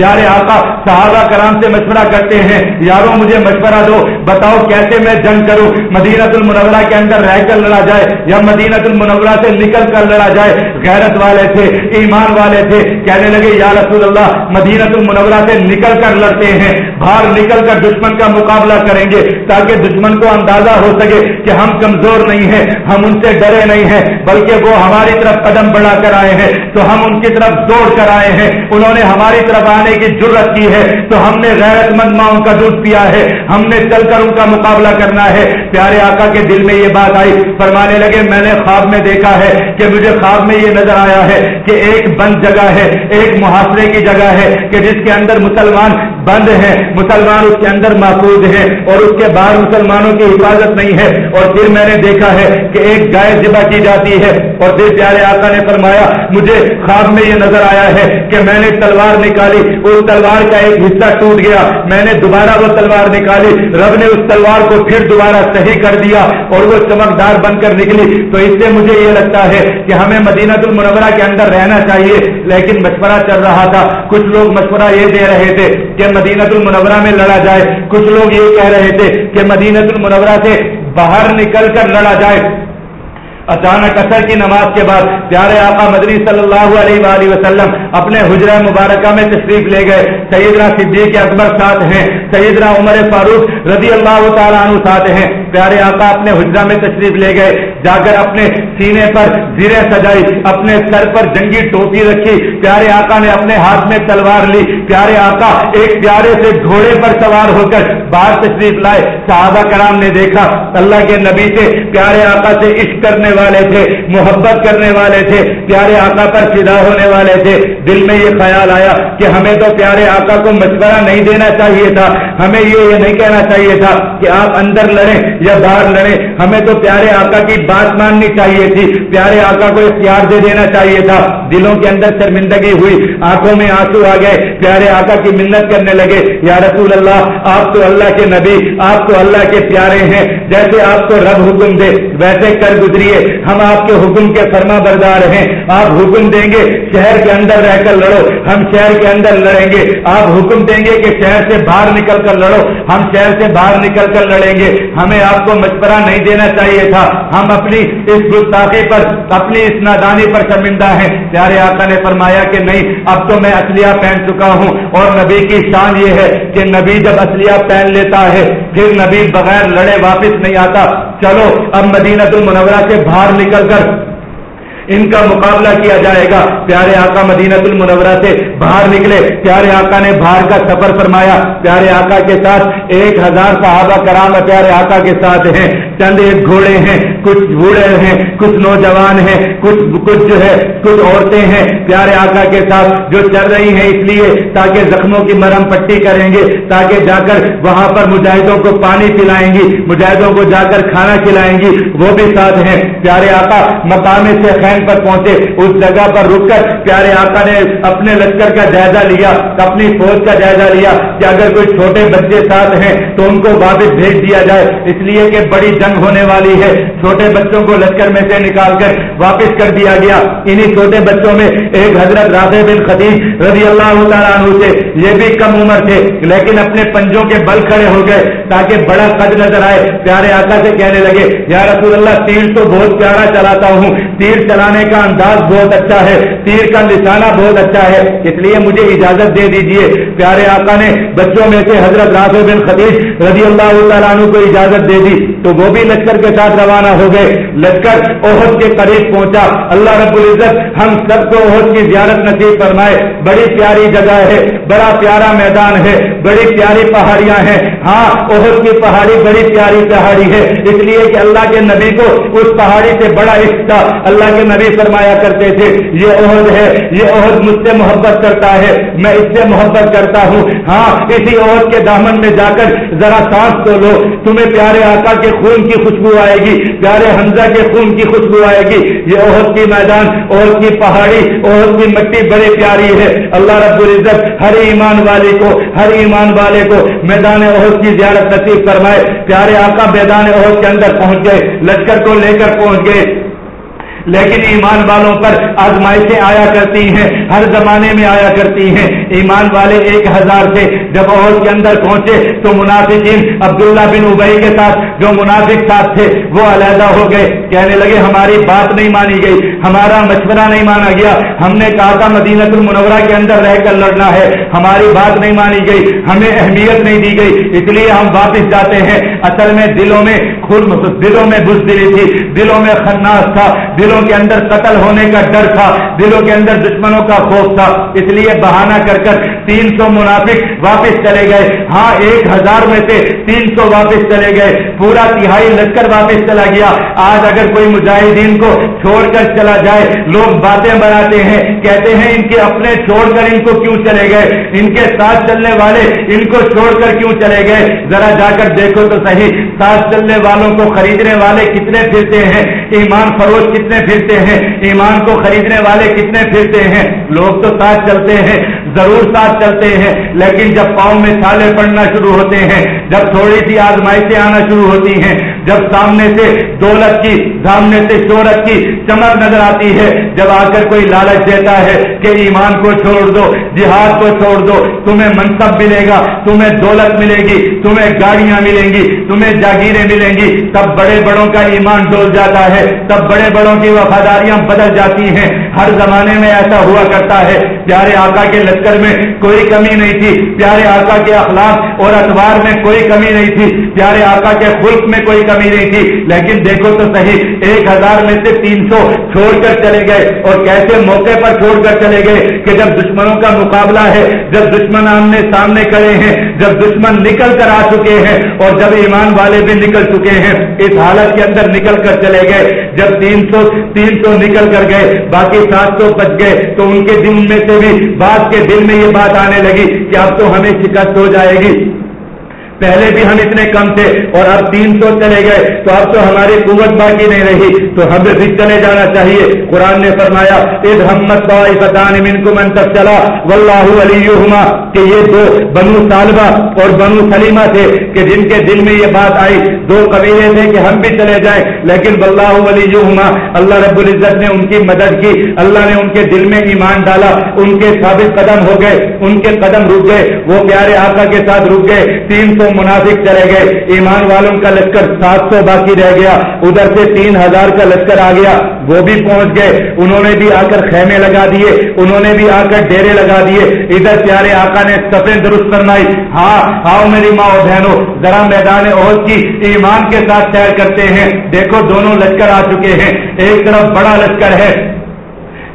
پیارے آقا صحابہ کرام سے مشورہ کرتے ہیں یاروں مجھے مشورہ دو، بتاؤ کیسے میں جنگ کروں؟ مدینت المنورہ کے اندر رہ کر لڑا جائے یا مدینت المنورہ سے نکل کر لڑا جائے؟ غیرت والے تھے، ایمان والے تھے، کہنے لگے، یا رسول اللہ مدینت المنورہ سے نکل کر لڑتے ہیں، باہر نکل کر دشمن کا مقابلہ کریں گے تاکہ دشمن کو اندازہ ہو سکے کہ ہم کمزور نہیں ہیں، ہم ان سے ڈرے نہیں ہیں، بلکہ وہ ہماری طرف قدم بڑھا کر آئے ہیں، تو ہم ان کی طرف دوڑ کر آئے ہیں۔ انہوں نے ہماری طرف آنے کی ضرورت کی ہے، تو ہم نے غیرت مند ماں کا دودھ پیا ہے، ہم نے چل کر ان کا مقابلہ کرنا ہے۔ پیارے آقا کے دل میں یہ بات آئی، فرمانے لگے، میں نے خواب میں دیکھا ہے کہ مجھے خواب میں یہ نظر آیا ہے کہ ایک بند جگہ ہے، ایک محاصرے کی جگہ ہے کہ جس کے اندر مسلمان بند ہیں، مسلمان اس کے اندر محفوظ ہیں اور اس کے باہر مسلمانوں کی حفاظت نہیں ہے۔ اور پھر میں نے دیکھا ہے کہ ایک گائے ذبح کی جاتی ہے۔ اور پھر پیارے آقا نے فرمایا، مجھے خواب میں یہ نظر آیا ہے کہ میں نے تلوار نکالی، اس تلوار کا ایک حصہ ٹوٹ گیا۔ میں نے دوبارہ وہ تلوار نکالی، رب نے اس تلوار کو پھر دوبارہ صحیح کر دیا اور وہ چمکدار بن کر نکلی۔ تو اس سے مجھے یہ لگتا ہے کہ ہمیں مدینہ المنورہ کے اندر رہنا چاہیے، لیکن مشورہ چل رہا تھا۔ کچھ لوگ مشورہ یہ دے رہے تھے کہ مدینت المنورہ میں لڑا جائے۔ کچھ لوگ یہ کہہ رہے تھے کہ مدینت المنورہ سے باہر نکل کر لڑا جائے۔ اچانک اثر کی نماز کے بعد پیارے آقا مدری صلی اللہ علیہ وآلہ وسلم اپنے حجرہ مبارکہ میں تشریف لے گئے۔ سیدنا صدیق اکبر ساتھ ہیں، سیدنا عمر فاروق رضی اللہ تعالیٰ عنہ ساتھ ہیں۔ پیارے آقا اپنے حجرہ میں تشریف لے گئے جا کر اپنے سینے پر زیرے سجائی، اپنے سر پر جنگی ٹوپی رکھی۔ پیارے آقا نے اپنے ہاتھ میں تلوار لی۔ پیارے آقا ایک پیارے سے گھوڑے پر سوار ہو کر باہر تشریف لائے۔ صحابہ کرام نے دیکھا، اللہ کے نبی سے پیارے آقا سے عشق کرنے والے والے تھے، محبت کرنے والے تھے، پیارے آقا پر فدا ہونے والے تھے۔ دل میں یہ خیال آیا کہ ہمیں تو پیارے آقا کو مشورہ نہیں دینا چاہیے تھا۔ ہمیں یہ یہ نہیں کہنا چاہیے تھا کہ آپ اندر لڑیں یا باہر لڑیں۔ ہمیں تو پیارے آقا کی بات ماننی چاہیے تھی۔ پیارے آقا کو اختیار دے دینا چاہیے تھا۔ دلوں کے اندر شرمندگی ہوئی، آنکھوں میں آنسو آ گئے۔ پیارے آقا کی منت کرنے لگے، یا رسول اللہ، آپ تو اللہ کے نبی، آپ تو اللہ کے پیارے ہیں، جیسے آپ کو رب حکم دے، ویسے کر گزریے۔ ہم آپ کے حکم کے فرما بردار ہیں۔ آپ حکم دیں گے، شہر کے اندر رہ کر لڑو۔ ہم شہر کے اندر لڑیں گے۔ آپ حکم دیں گے کہ شہر سے باہر نکل کر لڑو۔ ہم شہر سے باہر نکل کر لڑیں گے۔ ہمیں آپ کو مشورہ نہیں دینا چاہیے تھا۔ ہم اپنی اس گستاخی پر، اپنی اس نادانی پر شرمندہ ہیں۔ پیارے آقا نے فرمایا کہ نہیں، اب تو میں اصلیہ پہن چکا ہوں۔ اور نبی کی شان یہ ہے کہ نبی جب اصلیہ پہن لیتا ہے، پھر نبی بغیر لڑے واپس نہیں آتا۔ چلو، اب مدینہ المنورہ سے باہر نکل کر ان کا مقابلہ کیا جائے گا۔ پیارے آقا مدینہ المنورہ سے باہر نکلے۔ پیارے آقا نے باہر کا سفر فرمایا۔ پیارے آقا کے ساتھ ایک ہزار صحابہ کرام پیارے آقا کے ساتھ ہیں۔ چند ایک گھوڑے ہیں، کچھ بوڑھے ہیں، کچھ نوجوان ہیں، کچھ کچھ جو ہے، کچھ عورتیں ہیں پیارے آقا کے ساتھ جو چل رہی ہیں اس لیے تاکہ زخموں کی مرم پٹی کریں گے، تاکہ جا کر وہاں پر مجاہدوں کو پانی پلائیں گی، مجاہدوں کو جا کر کھانا کھلائیں گی، وہ بھی ساتھ ہیں۔ پیارے آقا مقام سے خین پر پہنچے، اس جگہ پر رک کر پیارے آقا نے اپنے لشکر کا جائزہ لیا، اپنی فوج کا جائزہ لیا کہ اگر کوئی چھوٹے بچے ساتھ ہیں تو ان کو واپس بھیج دیا جائے۔ اس لیے کہ بڑی جنگ جنگ ہونے والی ہے۔ چھوٹے بچوں کو لشکر میں سے نکال کر واپس کر دیا گیا۔ انہی چھوٹے بچوں میں ایک حضرت راضے بن خدیم رضی اللہ تعالیٰ عنہ سے یہ بھی کم عمر تھے، لیکن اپنے پنجوں کے بل کھڑے ہو گئے تاکہ بڑا قد نظر آئے۔ پیارے آقا سے کہنے لگے، یا رسول اللہ، تیر تو بہت پیارا چلاتا ہوں۔ تیر چلانے کا انداز بہت اچھا ہے، تیر کا نشانہ بہت اچھا ہے، اس لیے مجھے اجازت دے دیجیے۔ پیارے آقا نے بچوں میں سے حضرت راف بن خدیش رضی اللہ تعالیٰ عنہ کو اجازت دے دی، تو وہ بھی لشکر کے ساتھ روانہ ہو گئے۔ لشکر عہد کے قریب پہنچا۔ اللہ رب العزت ہم سب کو عہد کی زیارت نصیب فرمائے۔ بڑی پیاری جگہ ہے، بڑا پیارا میدان ہے۔ بڑی پیاری پہاڑیاں ہیں۔ ہاں عہد کی پہاڑی بڑی پیاری پہاڑی ہے۔ اس لیے کہ اللہ کے نبی کو اس پہاڑی سے بڑا عشق تھا اللہ کے نبی فرمایا کرتے تھے، یہ عہد ہے، یہ عہد مجھ سے محبت کرتا ہے، میں اس سے محبت کرتا ہوں۔ ہاں اسی عہد کے دامن میں جا کر ذرا سانس تو لو، تمہیں پیارے آقا کے خون کی خوشبو آئے گی، پیارے حمزہ کے خون کی خوشبو آئے گی۔ یہ عہد کی میدان عہد کی پہاڑی عہد کی مٹی بڑی پیاری ہے۔ اللہ رب العزت ہر ایمان والے کو، ہر ایمان والے کو میدان عہد کی زیارت نصیب فرمائے، پیارے آقا میدان عہد کے اندر پہنچ گئے، لشکر کو لے کر پہنچ گئے۔ لیکن ایمان والوں پر آزمائشیں آیا کرتی ہیں، ہر زمانے میں آیا کرتی ہیں۔ ایمان والے ایک ہزار سے جب عہد کے اندر پہنچے تو منافقین عبداللہ بن ابئی کے ساتھ جو منافق ساتھ تھے، وہ علیحدہ ہو گئے۔ کہنے لگے، ہماری بات نہیں مانی گئی، ہمارا مشورہ نہیں مانا گیا۔ ہم نے کہا تھا مدینہ المنورہ کے اندر رہ کر لڑنا ہے۔ ہماری بات نہیں مانی گئی، ہمیں اہمیت نہیں دی گئی۔ اس لیے ہم واپس جاتے ہیں۔ اصل میں دلوں میں خود دلوں میں بزدلی تھی، دلوں میں خناس تھا دلوں کے اندر قتل ہونے کا ڈر تھا، دلوں کے اندر دشمنوں کا خوف تھا۔ اس لیے بہانہ کر کر تین سو منافق واپس چلے گئے۔ ہاں ایک ہزار میں سے تین سو واپس چلے گئے۔ پورا تہائی لشکر واپس چلا گیا۔ آج اگر کوئی مجاہدین کو چھوڑ کر چلا جائے، لوگ باتیں بناتے ہیں، کہتے ہیں ان کے اپنے چھوڑ کر ان کو کیوں چلے گئے؟ ان کے ساتھ چلنے والے ان کو چھوڑ کر کیوں چلے گئے؟ ذرا جا کر دیکھو تو صحیح، ساتھ چلنے والوں کو خریدنے والے کتنے پھرتے ہیں؟ ایمان فروش کتنے پھرتے ہیں؟ ایمان کو خریدنے والے کتنے پھرتے ہیں؟ لوگ تو ساتھ چلتے ہیں۔ ضرور ساتھ چلتے ہیں، لیکن جب پاؤں میں چھالے پڑنا شروع ہوتے ہیں، جب تھوڑی سی آزمائشیں آنا شروع ہوتی ہیں، جب سامنے سے دولت کی، سامنے سے شہرت کی چمک نظر آتی ہے، جب آ کر کوئی لالچ دیتا ہے کہ ایمان کو چھوڑ دو، جہاد کو چھوڑ دو، تمہیں منصب ملے گا، تمہیں دولت ملے گی، تمہیں گاڑیاں ملیں گی، تمہیں جاگیریں ملیں گی، تب بڑے بڑوں کا ایمان ڈول جاتا ہے، تب بڑے بڑوں کی وفاداریاں بدل جاتی ہیں۔ ہر زمانے میں ایسا ہوا کرتا ہے۔ پیارے آقا کے لشکر میں کوئی کمی نہیں تھی۔ پیارے آقا کے اخلاق اور اتوار میں کوئی کمی نہیں تھی۔ پیارے آقا کے خلق میں کوئی کمی نہیں تھی۔ لیکن دیکھو تو صحیح، ایک ہزار میں سے تین سو چھوڑ کر چلے گئے۔ اور کیسے موقع پر چھوڑ کر چلے گئے کہ جب دشمنوں کا مقابلہ ہے، جب دشمن آمنے سامنے کھڑے ہیں، جب دشمن نکل کر آ چکے ہیں اور جب ایمان والے بھی نکل چکے ہیں، اس حالت کے اندر نکل کر چلے گئے۔ جب تین سو تین سو نکل کر گئے، باقی سات سو بچ گئے، تو ان کے دل میں سے بھی بات کے دل میں یہ بات آنے لگی کہ اب تو ہمیں شکست ہو جائے گی۔ پہلے بھی ہم اتنے کم تھے اور اب تین سو چلے گئے، تو اب تو ہماری قوت باقی نہیں رہی۔ تو ہمیں بھی چلے جانا چاہیے۔ قرآن نے فرمایا اد ہمت من کو من تک چلا علیہما کہ یہ دو بنو طالبہ اور بنو سلیمہ تھے کہ جن کے دل میں یہ بات آئی۔ دو قبیلے تھے کہ ہم بھی چلے جائیں۔ لیکن بلّہ علیہما اللہ رب العزت نے ان کی مدد کی۔ اللہ نے ان کے دل میں ایمان ڈالا۔ ان کے ثابت قدم ہو گئے۔ ان کے قدم رک گئے۔ وہ پیارے آقا کے ساتھ رک گئے۔ تین سو منافق چلے گئے۔ ایمان والوں کا لشکر سات سو باقی رہ گیا۔ ادھر سے تین ہزار کا لشکر آ گیا۔ وہ بھی پہنچ گئے۔ انہوں نے بھی آ کر خیمے لگا دیے۔ انہوں نے بھی آ کر ڈیرے لگا دیے۔ ادھر پیارے آقا نے سفید درست فرمائی۔ ہاں آؤ میری ماں بہنوں، ذرا میدان عہد کی ایمان کے ساتھ سیر کرتے ہیں۔ دیکھو، دونوں لشکر آ چکے ہیں۔ ایک طرف بڑا لشکر ہے،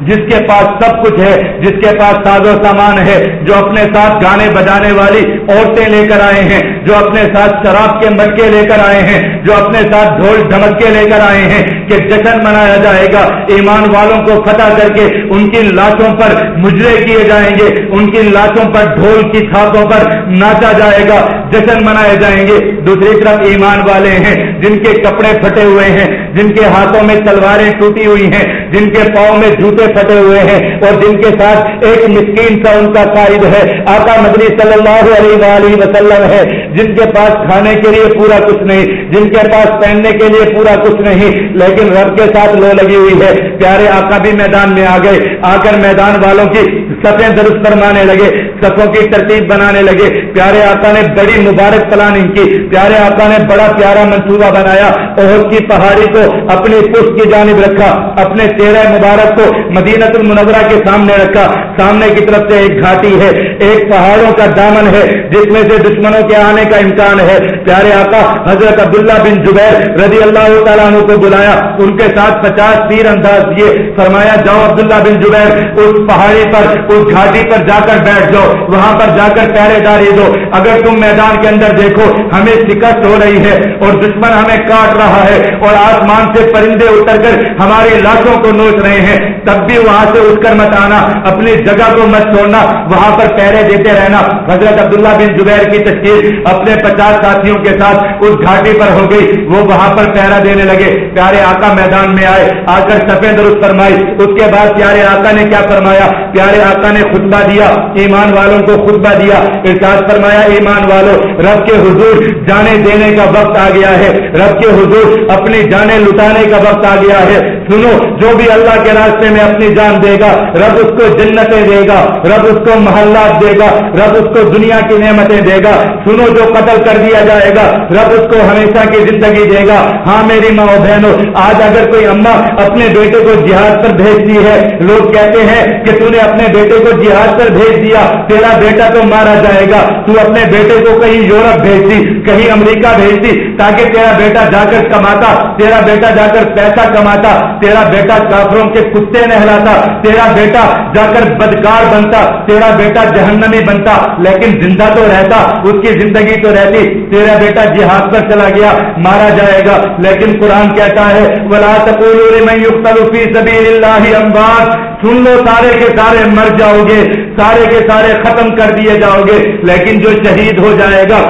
جس کے پاس سب کچھ ہے، جس کے پاس ساز و سامان ہے، جو اپنے ساتھ گانے بجانے والی عورتیں لے کر آئے ہیں۔ جو اپنے ساتھ شراب کے مٹکے لے کر آئے ہیں، جو اپنے ساتھ ڈھول ڈھمکے لے کر آئے ہیں کہ جشن منایا جائے گا۔ ایمان والوں کو فتح کر کے ان کی لاشوں پر مجرے کیے جائیں گے، ان کی لاشوں پر ڈھول کی چھاپوں پر ناچا جائے گا، جشن منائے جائیں گے۔ دوسری طرف ایمان والے ہیں، جن کے کپڑے پھٹے ہوئے ہیں، جن کے ہاتھوں میں تلواریں ٹوٹی ہوئی ہیں، جن کے پاؤں میں جوتے پھٹے ہوئے ہیں اور جن کے ساتھ ایک مسکین کا ان کا قائد ہے۔ آقا مدنی صلی اللہ علیہ وسلم ہے۔ جن کے پاس کھانے کے لیے پورا کچھ نہیں، جن کے پاس پہننے کے لیے پورا کچھ نہیں، لیکن رب کے ساتھ لو لگی ہوئی ہے۔ پیارے آقا بھی میدان میں آ گئے۔ آ کر میدان والوں کی سفیں درست فرمانے لگے، سفوں کی ترتیب بنانے لگے۔ پیارے آقا نے بڑی مبارک پلاننگ کی۔ پیارے آقا نے بڑا پیارا منصوبہ بنایا۔ عہد کی پہاڑی کو اپنی پشت کی جانب رکھا، اپنے تیرہ مبارک کو مدینت المنورہ کے سامنے رکھا۔ سامنے کی طرف سے ایک گھاٹی ہے، ایک پہاڑوں کا دامن ہے، جس میں سے دشمنوں کے آنے کا امکان ہے۔ پیارے آقا، حضرت عبداللہ بن زبیر رضی اللہ تعالیٰ عنہ کو بلایا۔ ان کے ساتھ پچاس تیر انداز کیے۔ فرمایا، جاؤ عبداللہ بن زبیر اس پہاڑی پر اس گھاٹی پر جا کر بیٹھ جاؤ، وہاں پر جا کر پہرے داری دو۔ اگر تم میدان کے اندر دیکھو، ہمیں شکست ہو رہی ہے اور دشمن ہمیں کاٹ رہا ہے اور آسمان سے پرندے اتر کر ہماری لاشوں کو نوچ رہے ہیں۔ تب بھی وہاں سے اٹھ کر مت آنا، اپنی جگہ کو مت چھوڑنا، وہاں پر پہرے دیتے رہنا۔ حضرت عبداللہ بن زبیر کی تشکیل اپنے پچاس ساتھیوں کے ساتھ اس گھاٹی پر ہو گئی۔ وہ وہاں پر پہرا دینے لگے۔ پیارے آقا میدان میں آئے، آ کر سفید درست فرمائی۔ اس کے بعد پیارے آقا نے کیا فرمایا؟ پیارے آقا نے خطبہ دیا، ایمان والوں کو خطبہ دیا۔ ارشاد فرمایا، ایمان والوں رب کے حضور جانے دینے کا وقت آ گیا ہے۔ رب کے حضور اپنی جانیں لٹانے کا وقت آ گیا ہے۔ سنو، جو بھی اللہ کے راستے میں اپنی جان دے گا، رب اس کو جنتیں دے گا، رب اس کو محلات دے گا، رب اس کو دنیا کی نعمتیں دے گا۔ سنو، جو قتل کر دیا جائے گا، رب اس کو ہمیشہ کی زندگی دے گا۔ ہاں میری ماں بہنوں، آج اگر کوئی اما اپنے بیٹے کو جہاد پر بھیجتی ہے، لوگ کہتے ہیں کہ تو نے اپنے بیٹے کو جہاد پر بھیج دیا، تیرا بیٹا تو مارا جائے گا، تو اپنے بیٹے کو کہیں یورپ بھیج دی کہیں امریکہ بھیج دی تاکہ تیرا بیٹا جا کر کماتا، تیرا بیٹا جا کر پیسہ کماتا۔ تیرا بیٹا کافروں کے کتے نہلاتا، تیرا بیٹا جا کر بدکار بنتا، تیرا بیٹا جہنمی بنتا، لیکن زندہ تو رہتا، اس کی زندگی تو رہتی، تیرا بیٹا جہاد پر چلا گیا، مارا جائے گا، لیکن قرآن کہتا ہے، ولا سبیل اللہ امبار سن لو سارے کے سارے مر جاؤ گے، سارے کے سارے ختم کر دیے جاؤ گے، لیکن جو شہید ہو جائے گا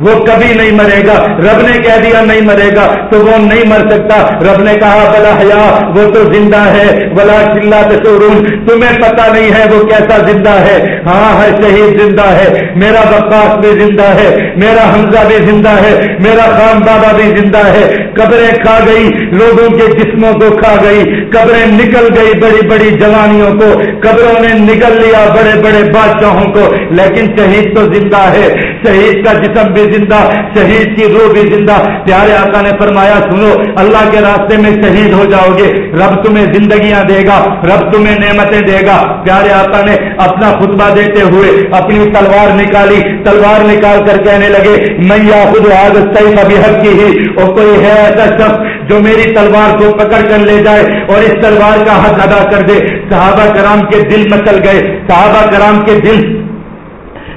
وہ کبھی نہیں مرے گا۔ رب نے کہہ دیا نہیں مرے گا، تو وہ نہیں مر سکتا۔ رب نے کہا، بلا حیا، وہ تو زندہ ہے۔ بلا چلا تشورون تمہیں پتا نہیں ہے وہ کیسا زندہ ہے۔ ہاں ہر شہید زندہ ہے۔ میرا بکاس بھی زندہ ہے۔ میرا حمزہ بھی زندہ ہے۔ میرا خان بابا بھی زندہ ہے۔ قبریں کھا گئی، لوگوں کے جسموں کو کھا گئی۔ قبریں نکل گئی بڑی بڑی جوانیوں کو۔ قبروں نے نکل لیا بڑے بڑے بادشاہوں کو۔ لیکن شہید تو زندہ ہے۔ شہید کا جسم بھی زندہ، شہید کی روح بھی زندہ۔ پیارے آقا نے فرمایا، سنو، اللہ کے راستے میں شہید ہو جاؤ گے۔ رب تمہیں زندگیاں دے گا، رب تمہیں نعمتیں دے گا۔ پیارے آقا نے اپنا خطبہ دیتے ہوئے اپنی تلوار نکالی۔ تلوار نکال کر کہنے لگے میں یا خود آج صحیح ابھی حق کی ہی اور کوئی ہے ایسا شخص جو میری تلوار کو پکڑ کر لے جائے اور اس تلوار کا حق ادا کر دے؟ صحابہ کرام کے دل مچل گئے۔ صحابہ کرام کے دل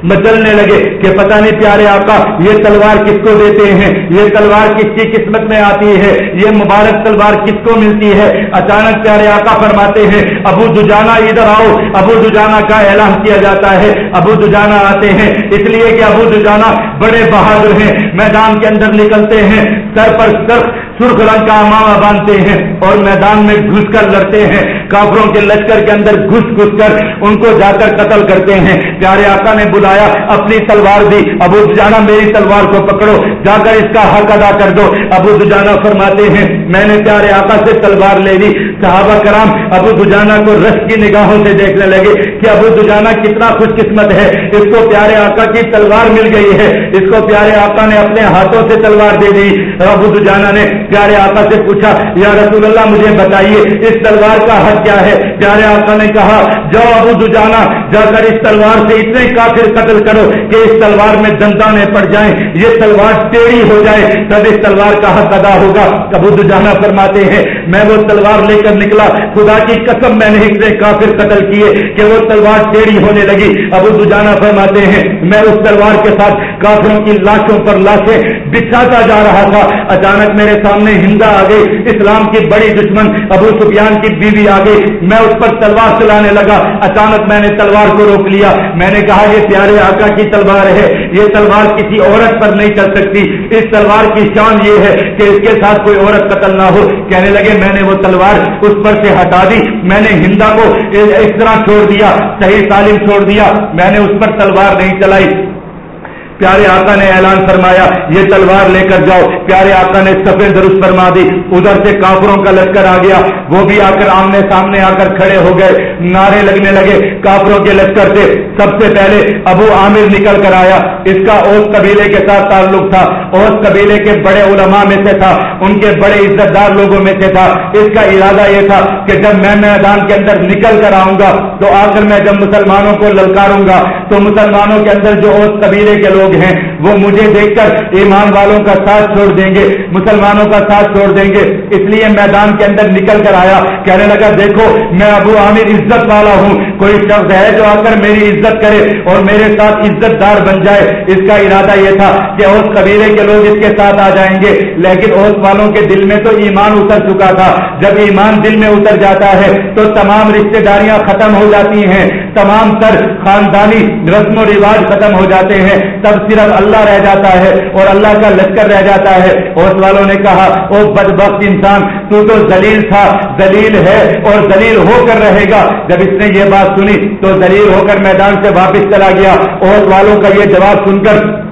مچلنے لگے کہ پتہ نہیں پیارے آقا، یہ تلوار کس کو دیتے ہیں؟ یہ تلوار کس کی قسمت میں آتی ہے؟ یہ مبارک تلوار کس کو ملتی ہے؟ اچانک پیارے آقا فرماتے ہیں، ابو دجانا ادھر آؤ، ابو دجانا کا اعلان کیا جاتا ہے۔ ابو دجانا آتے ہیں، اس لیے کہ ابو دجانا بڑے بہادر ہیں۔ میدان کے اندر نکلتے ہیں، سر پر سر سرخ رنگ کا امامہ باندھتے ہیں اور میدان میں گھس کر لڑتے ہیں۔ کافروں کے لشکر کے اندر گھس گھس کر ان کو جا کر قتل کرتے ہیں۔ پیارے آقا نے بلایا، اپنی تلوار دی۔ ابو دجانا میری تلوار کو پکڑو۔ جا کر اس کا حق ادا کر دو۔ ابو دجانا فرماتے ہیں، میں نے پیارے آقا سے تلوار لے لی۔ صحابہ کرام، ابو دجانا کو رس کی نگاہوں سے دیکھنے لگے کہ ابو دجانا کتنا خوش قسمت ہے۔ اس کو پیارے آقا کی تلوار مل گئی ہے۔ اس کو پیارے آقا نے اپنے ہاتھوں سے تلوار دے دی۔ ابو دجانا نے پیارے آقا سے پوچھا، یا رسول اللہ مجھے بتائیے، اس تلوار کا حق کیا ہے؟ پیارے آقا نے کہا، جاؤ ابو دجانا جا کر اس تلوار سے اتنے کافر قتل کرو کہ اس تلوار میں دندانے پڑ جائیں، یہ تلوار ٹیڑھی ہو جائے، تب اس تلوار کا حق ادا ہوگا۔ ابو دجانا فرماتے ہیں، میں وہ تلوار لے کر نکلا، خدا کی قسم میں نے اتنے کافر قتل کیے کہ وہ تلوار ٹیڑھی ہونے لگی۔ ابو دجانا فرماتے ہیں، میں اس تلوار کے ساتھ کافروں کی لاشوں پر لاشیں بچھاتا جا رہا تھا۔ اچانک میرے ساتھ سامنے ہندا آ گئی اسلام کی بڑی دشمن ابو سفیان کی بیوی آ گئی۔ میں اس پر تلوار چلانے لگا۔ اچانک میں نے تلوار کو روک لیا۔ میں نے کہا، یہ پیارے آقا کی تلوار ہے۔ یہ تلوار کسی عورت پر نہیں چل سکتی۔ اس تلوار کی شان یہ ہے کہ اس کے ساتھ کوئی عورت قتل نہ ہو۔ کہنے لگے، میں نے وہ تلوار اس پر سے ہٹا دی۔ میں نے ہندا کو اس طرح چھوڑ دیا، صحیح تعلیم چھوڑ دیا۔ میں نے اس پر تلوار نہیں چلائی۔ پیارے آقا نے اعلان فرمایا، یہ تلوار لے کر جاؤ۔ پیارے آقا نے سفید درست فرما دی۔ ادھر سے کافروں کا لشکر آ گیا۔ وہ بھی آ کر آمنے سامنے آ کر کھڑے ہو گئے۔ نعرے لگنے لگے کافروں کے لشکر سے۔ سب سے پہلے ابو عامر نکل کر آیا۔ اس کا اوس قبیلے کے ساتھ تعلق تھا۔ اوس قبیلے کے بڑے علماء میں سے تھا۔ ان کے بڑے عزت دار لوگوں میں سے تھا۔ اس کا ارادہ یہ تھا کہ جب میں میدان کے اندر نکل کر آؤں گا، تو آ کر میں جب مسلمانوں کو للکاروں گا، تو مسلمانوں کے اندر جو اوس قبیلے کے لوگ ہیں، وہ مجھے دیکھ کر ایمان والوں کا ساتھ چھوڑ دیں گے، مسلمانوں کا ساتھ چھوڑ دیں گے۔ اس لیے میدان کے اندر نکل کر آیا، کہنے لگا، دیکھو، میں ابو عامر عزت والا ہوں۔ کوئی شخص ہے جو آ کر میری عزت کرے اور میرے ساتھ عزت دار بن جائے۔ اس کا ارادہ یہ تھا کہ اس قبیلے کے لوگ اس کے ساتھ آ جائیں گے۔ لیکن اس والوں کے دل میں تو ایمان اتر چکا تھا۔ جب ایمان دل میں اتر جاتا ہے، تو تمام رشتے داریاں ختم ہو جاتی ہیں۔ تمام تر خاندانی رسم و رواج ختم ہو جاتے ہیں۔ تب صرف اللہ رہ جاتا ہے اور اللہ کا لشکر رہ جاتا ہے۔ اس والوں نے کہا، او بدبخت انسان، تو تو ذلیل تھا، ذلیل ہے اور ذلیل ہو کر رہے گا۔ جب اس نے یہ بات سنی تو ذلیل ہو کر میدان سے واپس چلا گیا۔ اور والوں کا یہ جواب سن کر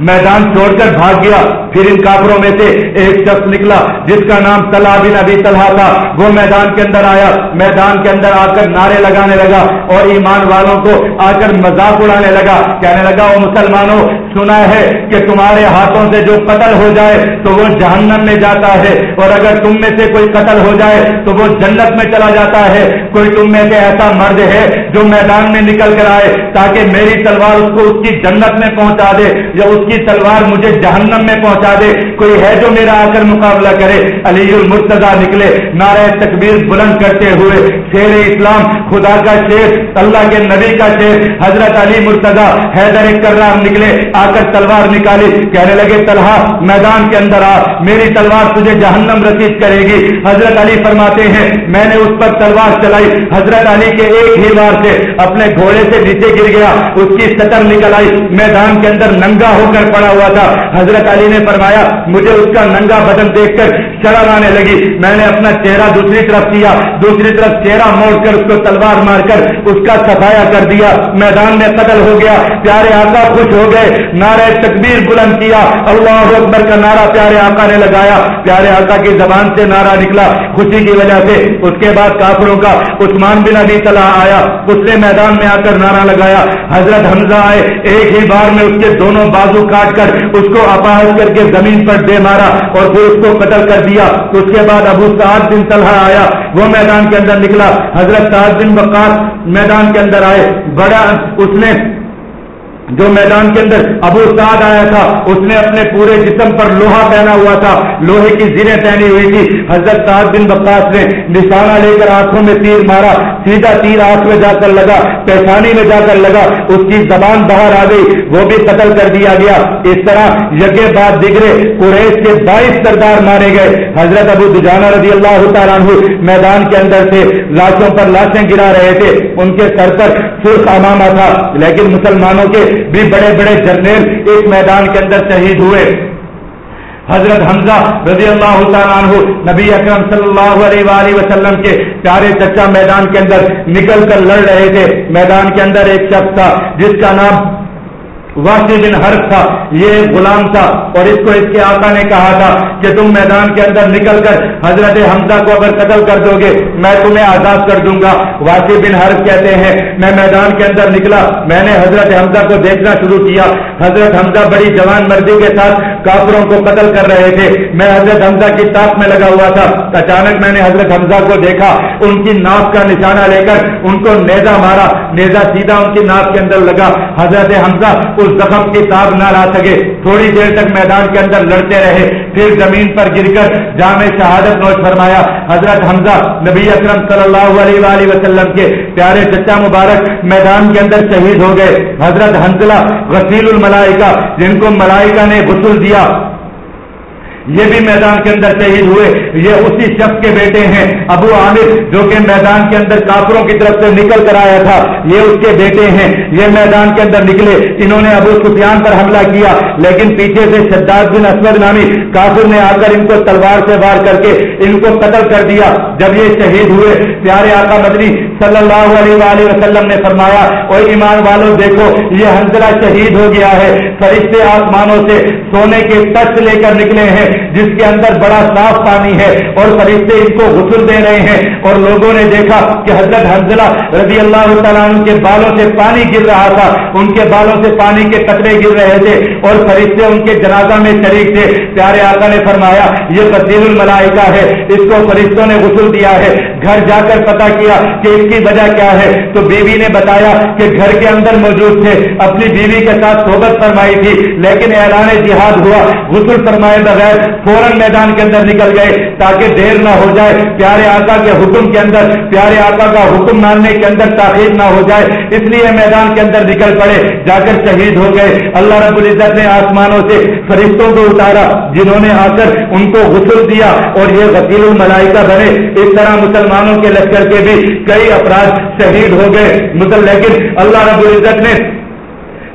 میدان چھوڑ کر بھاگ گیا۔ پھر ان کافروں میں سے ایک شخص نکلا، جس کا نام طلحہ بن ابھی طلحہ تھا۔ وہ میدان کے اندر آیا۔ میدان کے اندر آ کر نعرے لگانے لگا اور ایمان والوں کو آ کر مذاق اڑانے لگا۔ کہنے لگا وہ مسلمانوں، سنا ہے کہ تمہارے ہاتھوں سے جو قتل ہو جائے تو وہ جہنم میں جاتا ہے اور اگر تم میں سے کوئی قتل ہو جائے تو وہ جنت میں چلا جاتا ہے۔ کوئی تم میں سے ایسا مرد ہے جو میدان میں نکل کر آئے تاکہ میری تلوار اس کو اس کی جنت میں پہنچا دے یا اس کی تلوار مجھے جہنم میں پہنچا دے۔ کوئی ہے جو میرا آ کر مقابلہ کرے؟ علی المرتضا نکلے۔ نعرہ تکبیر بلند کرتے ہوئے شیر اسلام، خدا کا شیر، اللہ کے نبی کا شیر، حضرت علی مرتضا حیدر کرام نکلے، آ کر تلوار نکالی۔ کہنے لگے، طلحہ، میدان کے اندر آ، میری تلوار تجھے جہنم رسید کرے گی۔ حضرت علی فرماتے ہیں، میں نے اس پر تلوار چلائی گئی حضرت علی کے ایک ہی بار سے اپنے گھوڑے سے نیچے گر گیا، اس کی سطر نکل آئی، میدان کے اندر ننگا ہو کر پڑا ہوا تھا۔ حضرت علی نے فرمایا، مجھے اس کا ننگا بدن دیکھ کر شرم آنے لگی۔ میں نے اپنا چہرہ دوسری طرف کیا، دوسری طرف چہرہ موڑ کر اس کو تلوار مار کر اس کا سفایا کر دیا۔ میدان میں قتل ہو گیا، پیارے آقا خوش ہو گئے۔ نعرہ تکبیر بلند کیا۔ اللہ اکبر کا نعرہ پیارے آقا نے لگایا۔ پیارے آقا کی زبان سے نعرہ نکلا۔ خوشی کی وجہ سے اس کے بعد کافروں کا عثمان بن ابھی تلا آیا اس نے میدان میں آ کر نعرہ لگایا۔ حضرت حمزہ آئے، ایک ہی بار میں اس کے دونوں بازو کاٹ کر اس کو اپاہج کر کے زمین پر دے مارا اور پھر اس کو قتل کر دیا۔ اس کے بعد ابو سعد بن طلحہ آیا، وہ میدان کے اندر نکلا۔ حضرت سعد بن بکاس میدان کے اندر آئے۔ بڑا اس نے جو میدان کے اندر ابو سعد آیا تھا، اس نے اپنے پورے جسم پر لوہا پہنا ہوا تھا۔ لوہے کی زیریں پہنی ہوئی تھی۔ حضرت سعد بن بکاس نے نشانہ لے کر آنکھوں میں تیر مارا۔ سیدھا تیر آنکھ میں جا کر لگا، پیشانی میں جا کر لگا۔ اس کی زبان باہر آ گئی، وہ بھی قتل کر دیا گیا۔ اس طرح یگے بعد دگرے قریش کے بائیس سردار مارے گئے۔ حضرت ابو دجانہ رضی اللہ تعالیٰ میدان کے اندر سے لاشوں پر لاشیں گرا رہے تھے۔ ان کے سر پر سرخ امامہ تھا، لیکن مسلمانوں کے بھی بڑے بڑے جرنیل ایک میدان کے اندر شہید ہوئے۔ حضرت حمزہ رضی اللہ تعالیٰ عنہ نبی اکرم صلی اللہ علیہ وآلہ وسلم کے پیارے چچا میدان کے اندر نکل کر لڑ رہے تھے۔ میدان کے اندر ایک شخص تھا جس کا نام واقع بن حرف تھا، یہ غلام تھا اور اس کو اس کے آقا نے کہا تھا کہ تم میدان کے اندر نکل کر حضرت حمزہ کو اگر قتل کر دو گے، میں تمہیں آزاد کر دوں گا۔ واقع بن حرف کہتے ہیں، میں میدان کے اندر نکلا، میں نے حضرت حمزہ کو دیکھنا شروع کیا۔ حضرت حمزہ بڑی جوان مردی کے ساتھ کافروں کو قتل کر رہے تھے۔ میں حضرت حمزہ کی تاپ میں لگا ہوا تھا۔ اچانک میں نے حضرت حمزہ کو دیکھا۔ ان کی ناپ کا نشانہ لے کر ان کو نیزا مارا۔ نیزا سیدھا ان کی ناپ کے اندر لگا۔ حضرت حمزہ اس زخم کی تاب نہ لا سکے۔ تھوڑی دیر تک میدان کے اندر لڑتے رہے۔ پھر زمین پر گر کر جامع شہادت نوش فرمایا۔ حضرت حمزہ نبی اکرم صلی اللہ علیہ وآلہ وسلم کے پیارے چچا مبارک میدان کے اندر شہید ہو گئے۔ حضرت حنزلہ غسیل الملائکہ جن کو ملائکہ نے غسل دیا día یہ بھی میدان کے اندر شہید ہوئے۔ یہ اسی شخص کے بیٹے ہیں، ابو عامر، جو کہ میدان کے اندر کافروں کی طرف سے نکل کر آیا تھا۔ یہ اس کے بیٹے ہیں۔ یہ میدان کے اندر نکلے۔ انہوں نے ابو سفیان پر حملہ کیا۔ لیکن پیچھے سے شداد بن اسود نامی کافر نے آ کر ان کو تلوار سے وار کر کے ان کو قتل کر دیا۔ جب یہ شہید ہوئے، پیارے آقا مدنی صلی اللہ علیہ وآلہ وسلم نے فرمایا اور ایمان والوں دیکھو، یہ حنزلہ شہید ہو گیا ہے۔ فرشتے آسمانوں سے سونے کے تخت لے کر نکلے ہیں۔ جس کے اندر بڑا صاف پانی ہے اور فرشتے ان کو غسل دے رہے ہیں اور لوگوں نے دیکھا کہ حضرت حنزلہ رضی اللہ تعالیٰ ان کے بالوں سے پانی گر رہا تھا۔ ان کے بالوں سے پانی کے قطرے گر رہے تھے اور فرشتے ان کے جنازہ میں شریک تھے۔ پیارے آقا نے فرمایا، یہ وسیل الملائکہ ہے، اس کو فرشتوں نے غسل دیا ہے۔ گھر جا کر پتا کیا کہ اس کی وجہ کیا ہے، تو بیوی نے بتایا کہ گھر کے اندر موجود تھے۔ اپنی بیوی کے ساتھ صحبت فرمائی تھی، لیکن اعلان جہاد ہوا۔ غسل فرمائے بغیر فوراً میدان کے اندر نکل گئے تاکہ دیر نہ ہو جائے۔ پیارے آقا کے حکم کے اندر، پیارے آقا کا حکم ماننے کے اندر تاخیر نہ ہو جائے۔ اس لیے میدان کے اندر نکل پڑے، جا کر شہید ہو گئے۔ اللہ رب العزت نے آسمانوں سے فرشتوں کو اتارا، جنہوں نے آ کر ان کو غسل دیا اور یہ وکیل الملائکہ بنے۔ اس طرح مسلمان مسلمانوں کے لشکر کے بھی کئی افراد شہید ہو گئے۔ لیکن اللہ رب العزت نے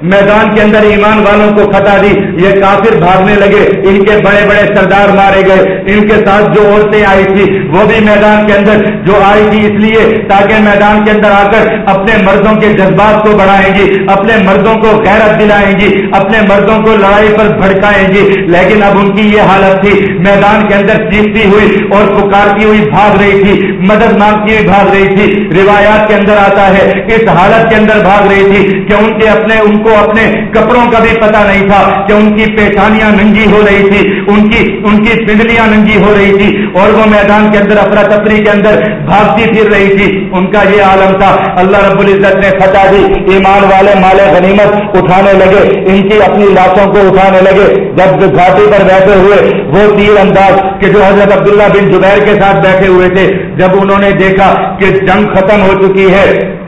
میدان کے اندر ایمان والوں کو فتح دی۔ یہ کافر بھاگنے لگے۔ ان کے بڑے بڑے سردار مارے گئے۔ ان کے ساتھ جو عورتیں آئی تھی، وہ بھی میدان کے اندر جو آئی تھی۔ اس لیے تاکہ میدان کے اندر آ کر اپنے مردوں کے جذبات کو بڑھائیں گی، اپنے مردوں کو غیرت دلائیں گی، اپنے مردوں کو لڑائی پر بھڑکائیں گی۔ لیکن اب ان کی یہ حالت تھی۔ میدان کے اندر چیختی ہوئی اور پکارتی ہوئی بھاگ رہی تھی۔ مدد مانگتی ہوئی بھاگ رہی تھی۔ روایات کے اندر آتا ہے اس حالت کے اندر بھاگ رہی تھی کہ ان کے اپنے، ان کو کو اپنے کپڑوں کا بھی پتا نہیں تھا کہ ان کی پیشانیاں ننگی ہو رہی تھی، ان کی ان کی پنڈلیاں ننگی ہو رہی تھی اور وہ میدان کے اندر افراتفری کے اندر بھاگتی پھر رہی تھی۔ ان کا یہ عالم تھا۔ اللہ رب العزت نے فتح دی۔ ایمان والے مال غنیمت اٹھانے لگے۔ ان کی اپنی لاشوں کو اٹھانے لگے۔ جب گھاٹی پر بیٹھے ہوئے، وہ تیر انداز کہ جو حضرت عبداللہ بن زبیر کے ساتھ بیٹھے ہوئے تھے، جب انہوں نے دیکھا کہ جنگ ختم ہو چکی ہے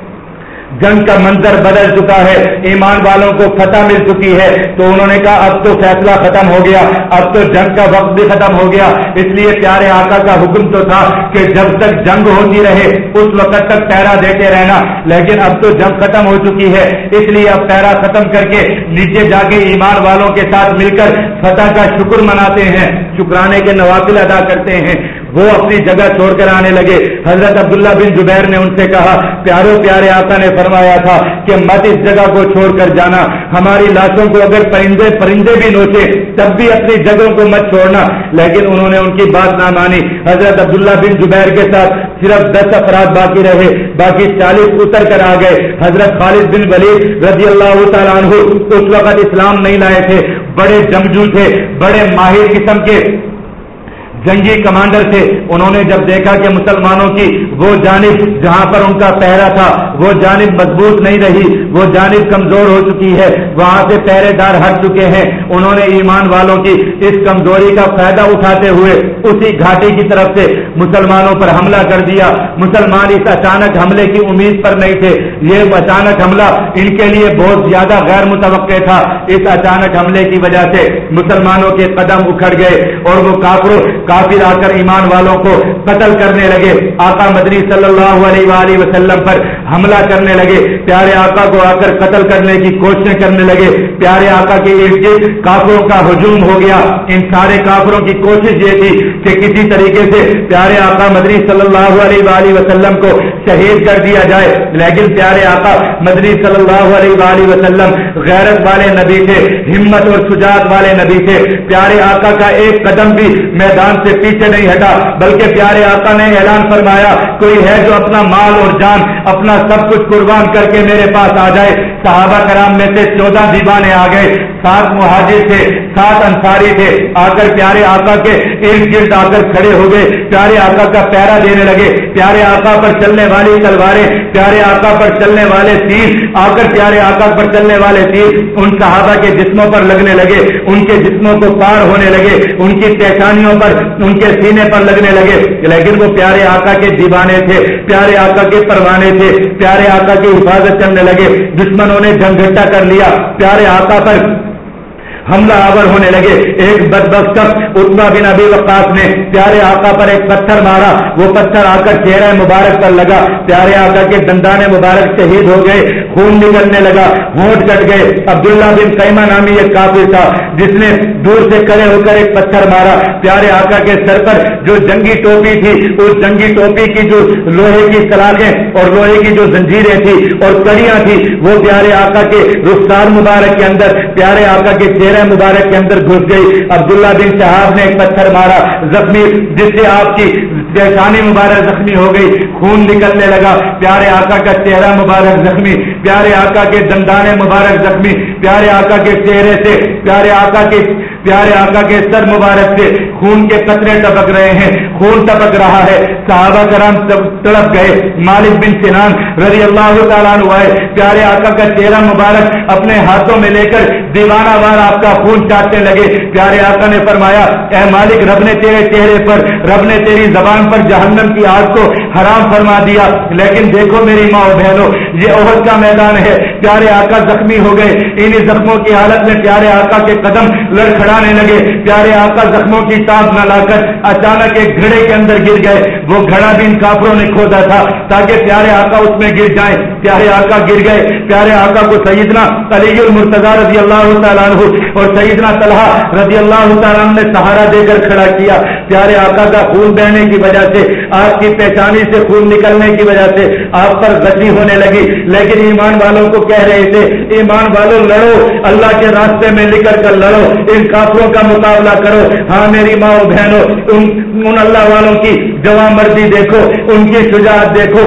جنگ کا منظر بدل چکا ہے، ایمان والوں کو فتح مل چکی ہے۔ تو انہوں نے کہا، اب تو فیصلہ ختم ہو گیا، اب تو جنگ کا وقت بھی ختم ہو گیا۔ اس لیے پیارے آقا کا حکم تو تھا کہ جب تک جنگ ہوتی رہے، اس وقت تک پیرا دیتے رہنا۔ لیکن اب تو جنگ ختم ہو چکی ہے۔ اس لیے اب پیرا ختم کر کے نیچے جا کے ایمان والوں کے ساتھ مل کر فتح کا شکر مناتے ہیں۔ شکرانے کے نوافل ادا کرتے ہیں۔ وہ اپنی جگہ چھوڑ کر آنے لگے۔ حضرت عبداللہ بن زبیر نے ان سے کہا، پیارو پیارے آقا نے فرمایا تھا کہ مت اس جگہ کو چھوڑ کر جانا۔ ہماری لاشوں کو اگر پرندے پرندے بھی نوچے، تب بھی اپنی جگہوں کو مت چھوڑنا۔ لیکن انہوں نے ان کی بات نہ مانی۔ حضرت عبداللہ بن زبیر کے ساتھ صرف دس افراد باقی رہے، باقی چالیس اتر کر آ گئے۔ حضرت خالد بن ولید رضی اللہ تعالیٰ عنہ اس وقت اسلام نہیں لائے تھے۔ بڑے جمجو تھے، بڑے ماہر قسم کے جنگی کمانڈر تھے۔ انہوں نے جب دیکھا کہ مسلمانوں کی وہ جانب جہاں پر ان کا پہرا تھا، وہ جانب مضبوط نہیں رہی، وہ جانب کمزور ہو چکی ہے، وہاں سے پہرے دار ہٹ چکے ہیں۔ انہوں نے ایمان والوں کی اس کمزوری کا فائدہ اٹھاتے ہوئے اسی گھاٹی کی طرف سے مسلمانوں پر حملہ کر دیا۔ مسلمان اس اچانک حملے کی امید پر نہیں تھے۔ یہ اچانک حملہ ان کے لیے بہت زیادہ غیر متوقع تھا۔ اس اچانک حملے کی وجہ سے مسلمانوں کے قدم اکھڑ گئے اور وہ کافروں کافر آ کر ایمان والوں کو قتل کرنے لگے۔ آقا مدنی صلی اللہ علیہ وآلہ وسلم پر حملہ کرنے لگے۔ پیارے آقا کو آ کر قتل کرنے کی کوششیں کرنے لگے۔ پیارے آقا کے ارد گرد کافروں کا ہجوم ہو گیا۔ ان سارے کافروں کی کوشش یہ تھی کہ کسی طریقے سے پیارے آقا مدنی صلی اللہ علیہ وآلہ وسلم کو شہید کر دیا جائے۔ لیکن پیارے آقا مدنی صلی اللہ علیہ وآلہ وسلم غیرت والے نبی تھے، ہمت اور سجاعت والے نبی تھے۔ پیارے آقا کا ایک قدم بھی میدان سے پیچھے نہیں ہٹا، بلکہ پیارے آقا نے اعلان فرمایا، کوئی ہے جو اپنا مال اور جان، اپنا سب کچھ قربان کر کے میرے پاس آ جائے۔ صحابہ کرام میں سے چودہ دیوانے آ گئے۔ سات مہاجر تھے، سات انصاری تھے۔ آ کر پیارے آقا کے ارد گرد آ کر کھڑے ہو گئے۔ پیارے آقا کا پیرا دینے لگے۔ پیارے آقا پر چلنے والی تلواریں، پیارے آقا پر چلنے والے تیر۔ آ کر پیارے آقا پر چلنے والے تیر ان صحابہ کے جسموں پر لگنے لگے۔ ان کے جسموں کو پار ہونے لگے۔ ان کی پیشانیوں پر، ان کے سینے پر لگنے لگے۔ لیکن وہ پیارے آقا کے دیوانے تھے، پیارے آقا کے پروانے تھے۔ پیارے آقا کی حفاظت کرنے لگے۔ دشمنوں نے جنگ کر لیا۔ پیارے آقا پر حملہ آور ہونے لگے۔ ایک بد اتنا بن ابھی وقاص نے پیارے آقا پر ایک پتھر مارا۔ وہ پتھر آ کر چہرہ مبارک پر لگا۔ پیارے آقا کے دندان مبارک شہید ہو گئے۔ خون نکلنے لگا۔ ہونٹ کٹ گئے۔ عبداللہ بن قیمہ نامی ایک کافر تھا، جس نے دور سے کھڑے ہو کر ایک پتھر مارا۔ پیارے آقا کے سر پر جو جنگی ٹوپی تھی، اس جنگی ٹوپی کی جو لوہے کی سلاخیں اور لوہے کی جو زنجیریں تھی اور کڑیاں تھی وہ پیارے آقا کے رخسار مبارک کے اندر، پیارے آقا کے چہرے مبارک کے اندر گھس گئی. عبداللہ بن صاحب نے ایک پتھر مارا. زخمی جس سے آپ کی پیشانی مبارک زخمی ہو گئی، خون نکلنے لگا۔ پیارے آقا کا چہرہ مبارک زخمی، پیارے آقا کے دندانے مبارک زخمی، پیارے آقا کے چہرے سے، پیارے آقا کے، پیارے آقا کے سر مبارک سے خون کے قطرے ٹپک رہے ہیں۔ خون ٹپک رہا ہے۔ صحابہ کرام تڑپ گئے۔ مالک بن سنان رضی اللہ تعالیٰ پیارے آقا کا چہرہ مبارک اپنے ہاتھوں میں لے کر دیوانہ وار آپ کا خون چاٹنے لگے۔ پیارے آقا نے فرمایا، اے مالک، رب نے تیرے چہرے پر، رب نے تیری زبان پر جہنم کی آگ کو حرام فرما دیا لیکن دیکھو میری ماں بہنوں یہ عہد کا میدان ہے۔ پیارے آقا زخمی ہو گئے۔ انہیں زخموں کی حالت میں پیارے آقا کے قدم لڑکھڑا لگے۔ پیارے آقا زخموں کی تاب نہ لا کر اچانک ایک گھڑے کے اندر گر گئے۔ وہ گھڑا بھی ان کافروں نے کھودا تھا تاکہ پیارے آقا اس میں گر جائیں۔ پیارے آقا گر گئے۔ پیارے آقا کو سیدنا علی المرتضی رضی اللہ تعالیٰ عنہ اور سیدنا طلحہ رضی اللہ تعالیٰ عنہ نے سہارا دے کر کھڑا کیا۔ پیارے آقا کا خون بہنے کی وجہ سے آپ کی پہچانی سے خون نکلنے کی وجہ سے آپ پر غشی ہونے لگی۔ لیکن ایمان والوں کو کہہ رہے تھے ایمان والوں لڑو اللہ کے راستے میں نکل کر لڑو ان کافروں کا مقابلہ کرو ہاں میری ماں بہنوں ان, ان اللہ والوں کی جوان مرضی دیکھو ان کی شجاعت دیکھو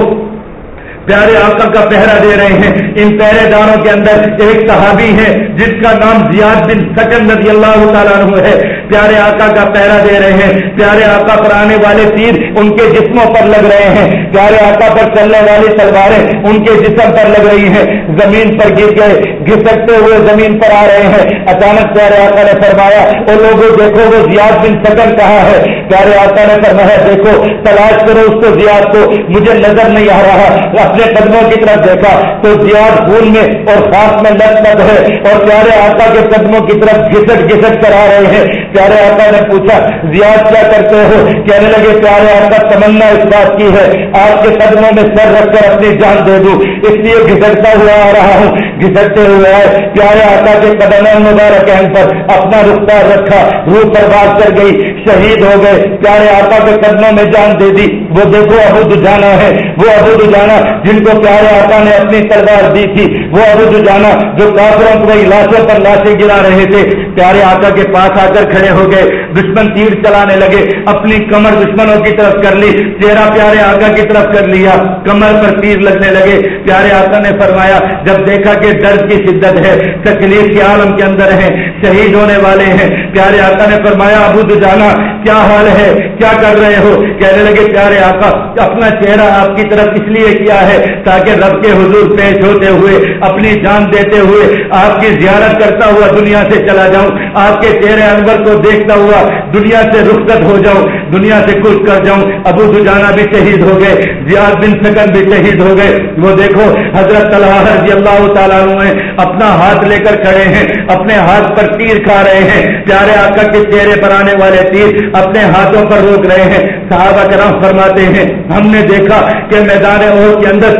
پیارے آقا کا پہرا دے رہے ہیں۔ ان پہرے داروں کے اندر ایک صحابی ہے جس کا نام زیاد بن سکن رضی اللہ تعالیٰ عنہ ہے۔ پیارے آقا کا پہرا دے رہے ہیں۔ پیارے آقا پر آنے والے تیر ان کے جسموں پر لگ رہے ہیں۔ پیارے آقا پر چلنے والی تلواریں ان کے جسم پر لگ رہی ہیں۔ زمین پر گر گئے۔ گھسکتے ہوئے زمین پر آ رہے ہیں۔ اچانک پیارے آقا نے فرمایا وہ لوگوں دیکھو، وہ زیاد بن سکن کہاں ہے؟ پیارے آقا نے فرمایا، دیکھو، تلاش کرو اس کو زیاد کو، مجھے نظر نہیں آ رہا۔ اپنے قدموں کی طرف دیکھا تو زیاد خون میں اور خاص میں لگ لگ ہے اور پیارے آقا کے قدموں کی طرف گھسٹ گھسٹ کر آ رہے ہیں۔ پیارے آقا نے پوچھا، زیاد کیا کرتے ہو؟ کہنے لگے، پیارے آقا، تمنا اس بات کی ہے۔ آپ کے قدموں میں سر رکھ کر اپنی جان دے دوں۔ اس لیے گھسٹتا ہوا آ رہا ہوں۔ گھسٹتے ہوئے آئے۔ پیارے آقا کے قدم مبارک پر اپنا رخسار رکھا، روح برباد کر گئی، شہید ہو گئے۔ پیارے آقا کے قدموں میں جان دے دی۔ وہ دیکھو ابو جانا ہے، وہ ابو جانا جن کو پیارے آقا نے اپنی تلوار دی تھی، وہ ابو جانا جو کافروں کو لاشوں پر لاشیں گرا رہے تھے، پیارے آقا کے پاس آ کر کھڑے ہو گئے، دشمن تیر چلانے لگے، اپنی کمر دشمنوں کی طرف کر لی، چہرہ پیارے آقا کی طرف کر لیا، کمر پر تیر لگنے لگے، پیارے آقا نے فرمایا، جب دیکھا کہ درد کی شدت ہے، تکلیف کے عالم کے اندر ہے شہید ہونے والے ہیں، پیارے آقا نے فرمایا، ابو جانا، کیا حال ہے؟ کیا کر رہے ہو؟ کہنے لگے، پیارے آقا، اپنا چہرہ آپ کی طرف اس لیے کیا ہے تاکہ رب کے حضور پیش ہوتے ہوئے، اپنی جان دیتے ہوئے آپ کی زیارت کرتا ہوا دنیا سے چلا جاؤں، آپ کے چہرے انور کو دیکھتا ہوا دنیا سے رخصت ہو جاؤں۔ دنیا سے کچھ کر جاؤں، ابو دجانا بھی شہید ہو گئے، زیاد بن سکن بھی شہید ہو گئے۔ وہ دیکھو، حضرت طلحہ رضی اللہ تعالیٰ نے اپنا ہاتھ لے کر کھڑے ہیں، اپنے ہاتھ پر تیر کھا رہے ہیں۔ پیارے آقا کے چہرے پر آنے والے تیر اپنے ہاتھوں پر روک رہے ہیں۔ صحابہ کرام فرماتے ہیں، ہم نے دیکھا کہ میدان اور کے اندر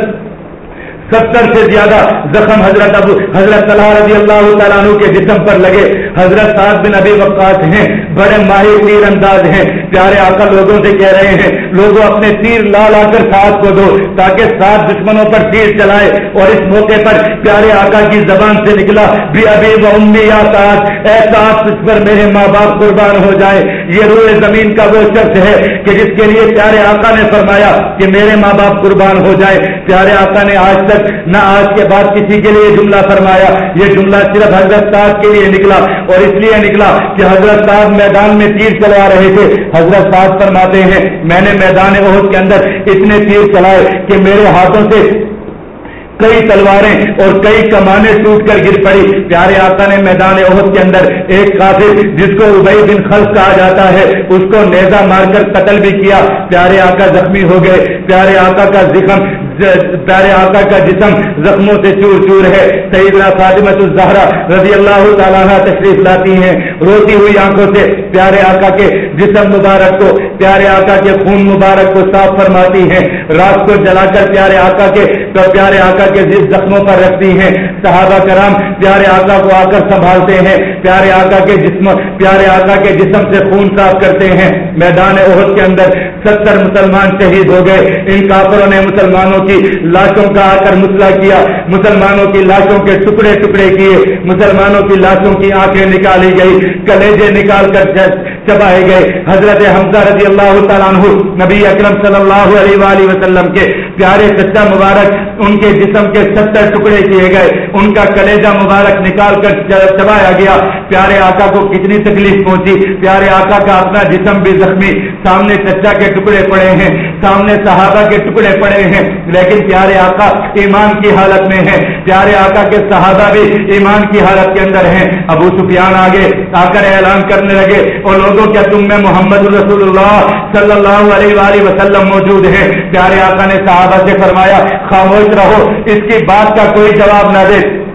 ستر سے زیادہ زخم حضرت ابو حضرت صلاح رضی اللہ تعالیٰ عنہ کے جسم پر لگے۔ حضرت سعد بن ابی وقاص ہیں، بڑے ماہر تیر انداز ہیں۔ پیارے آقا لوگوں سے کہہ رہے ہیں، لوگوں اپنے تیر لا لا کر ساتھ کو دو، تاکہ سات دشمنوں پر تیر چلائے۔ اور اس موقع پر پیارے آقا کی زبان سے نکلا بھی ابھی وہ امی یا ساتھ ایسا اس پر میرے ماں باپ قربان ہو جائے یہ روئے زمین کا وہ شخص ہے کہ جس کے لیے پیارے آقا نے فرمایا کہ میرے ماں باپ قربان ہو جائے پیارے آقا نے آج تک تک نہ آج کے بعد کسی کے لیے جملہ فرمایا۔ یہ جملہ صرف حضرت صاحب کے لیے نکلا اور اس لیے نکلا کہ حضرت صاحب میدان میں تیر چلا رہے تھے۔ حضرت صاحب فرماتے ہیں، میں نے میدان عہد کے اندر اتنے تیر چلائے کہ میرے ہاتھوں سے کئی تلواریں اور کئی کمانے ٹوٹ کر گر پڑی۔ پیارے آقا نے میدان عہد کے اندر ایک کافر جس کو ابئی بن خلف کہا جاتا ہے، اس کو نیزا مار کر قتل بھی کیا۔ پیارے آقا زخمی ہو گئے۔ پیارے آقا کا زخم پیارے آقا کا جسم زخموں سے چور چور ہے۔ سیدنا فاطمت الزہرا رضی اللہ تعالیٰ تشریف لاتی ہیں۔ روتی ہوئی آنکھوں سے پیارے آقا کے جسم مبارک کو، پیارے آقا کے خون مبارک کو صاف فرماتی ہیں۔ رات کو جلا کر پیارے آقا کے، تو پیارے آقا کے جس زخموں پر رکھتی ہیں۔ صحابہ کرام پیارے آقا کو آ کر سنبھالتے ہیں۔ پیارے آقا کے جسم، پیارے آقا کے جسم سے خون صاف کرتے ہیں۔ میدان عہد کے اندر ستر مسلمان شہید ہو گئے۔ ان کافروں نے مسلمانوں کی لاشوں کا آ کر مسئلہ کیا، مسلمانوں کی لاشوں کے ٹکڑے ٹکڑے کیے، مسلمانوں کی لاشوں کی آنکھیں نکالی گئی، کلیجے نکال کر چبائے گئے۔ حضرت حمزہ رضی اللہ تعالیٰ عنہ، نبی اکرم صلی اللہ علیہ وآلہ وسلم کے پیارے سچا مبارک، ان کے جسم کے ستر ٹکڑے کیے گئے۔ ان کا کلیجہ مبارک نکال کر چبایا گیا۔ پیارے آقا کو کتنی تکلیف پہنچی۔ پیارے آقا کا اپنا جسم بھی زخمی۔ سامنے چچا کے ٹکڑے پڑے ہیں۔ سامنے صحابہ کے ٹکڑے پڑے ہیں۔ لیکن پیارے آقا ایمان کی حالت میں ہیں۔ پیارے آقا کے صحابہ بھی ایمان کی حالت کے اندر ہیں۔ ابو سفیان آگے آ کر اعلان کرنے لگے اور لوگوں کیا تم میں محمد رسول اللہ صلی اللہ علیہ وآلہ وسلم موجود ہیں۔ پیارے آقا نے صحابہ سے فرمایا، خاموش رہو، اس کی بات کا کوئی جواب نہ دے۔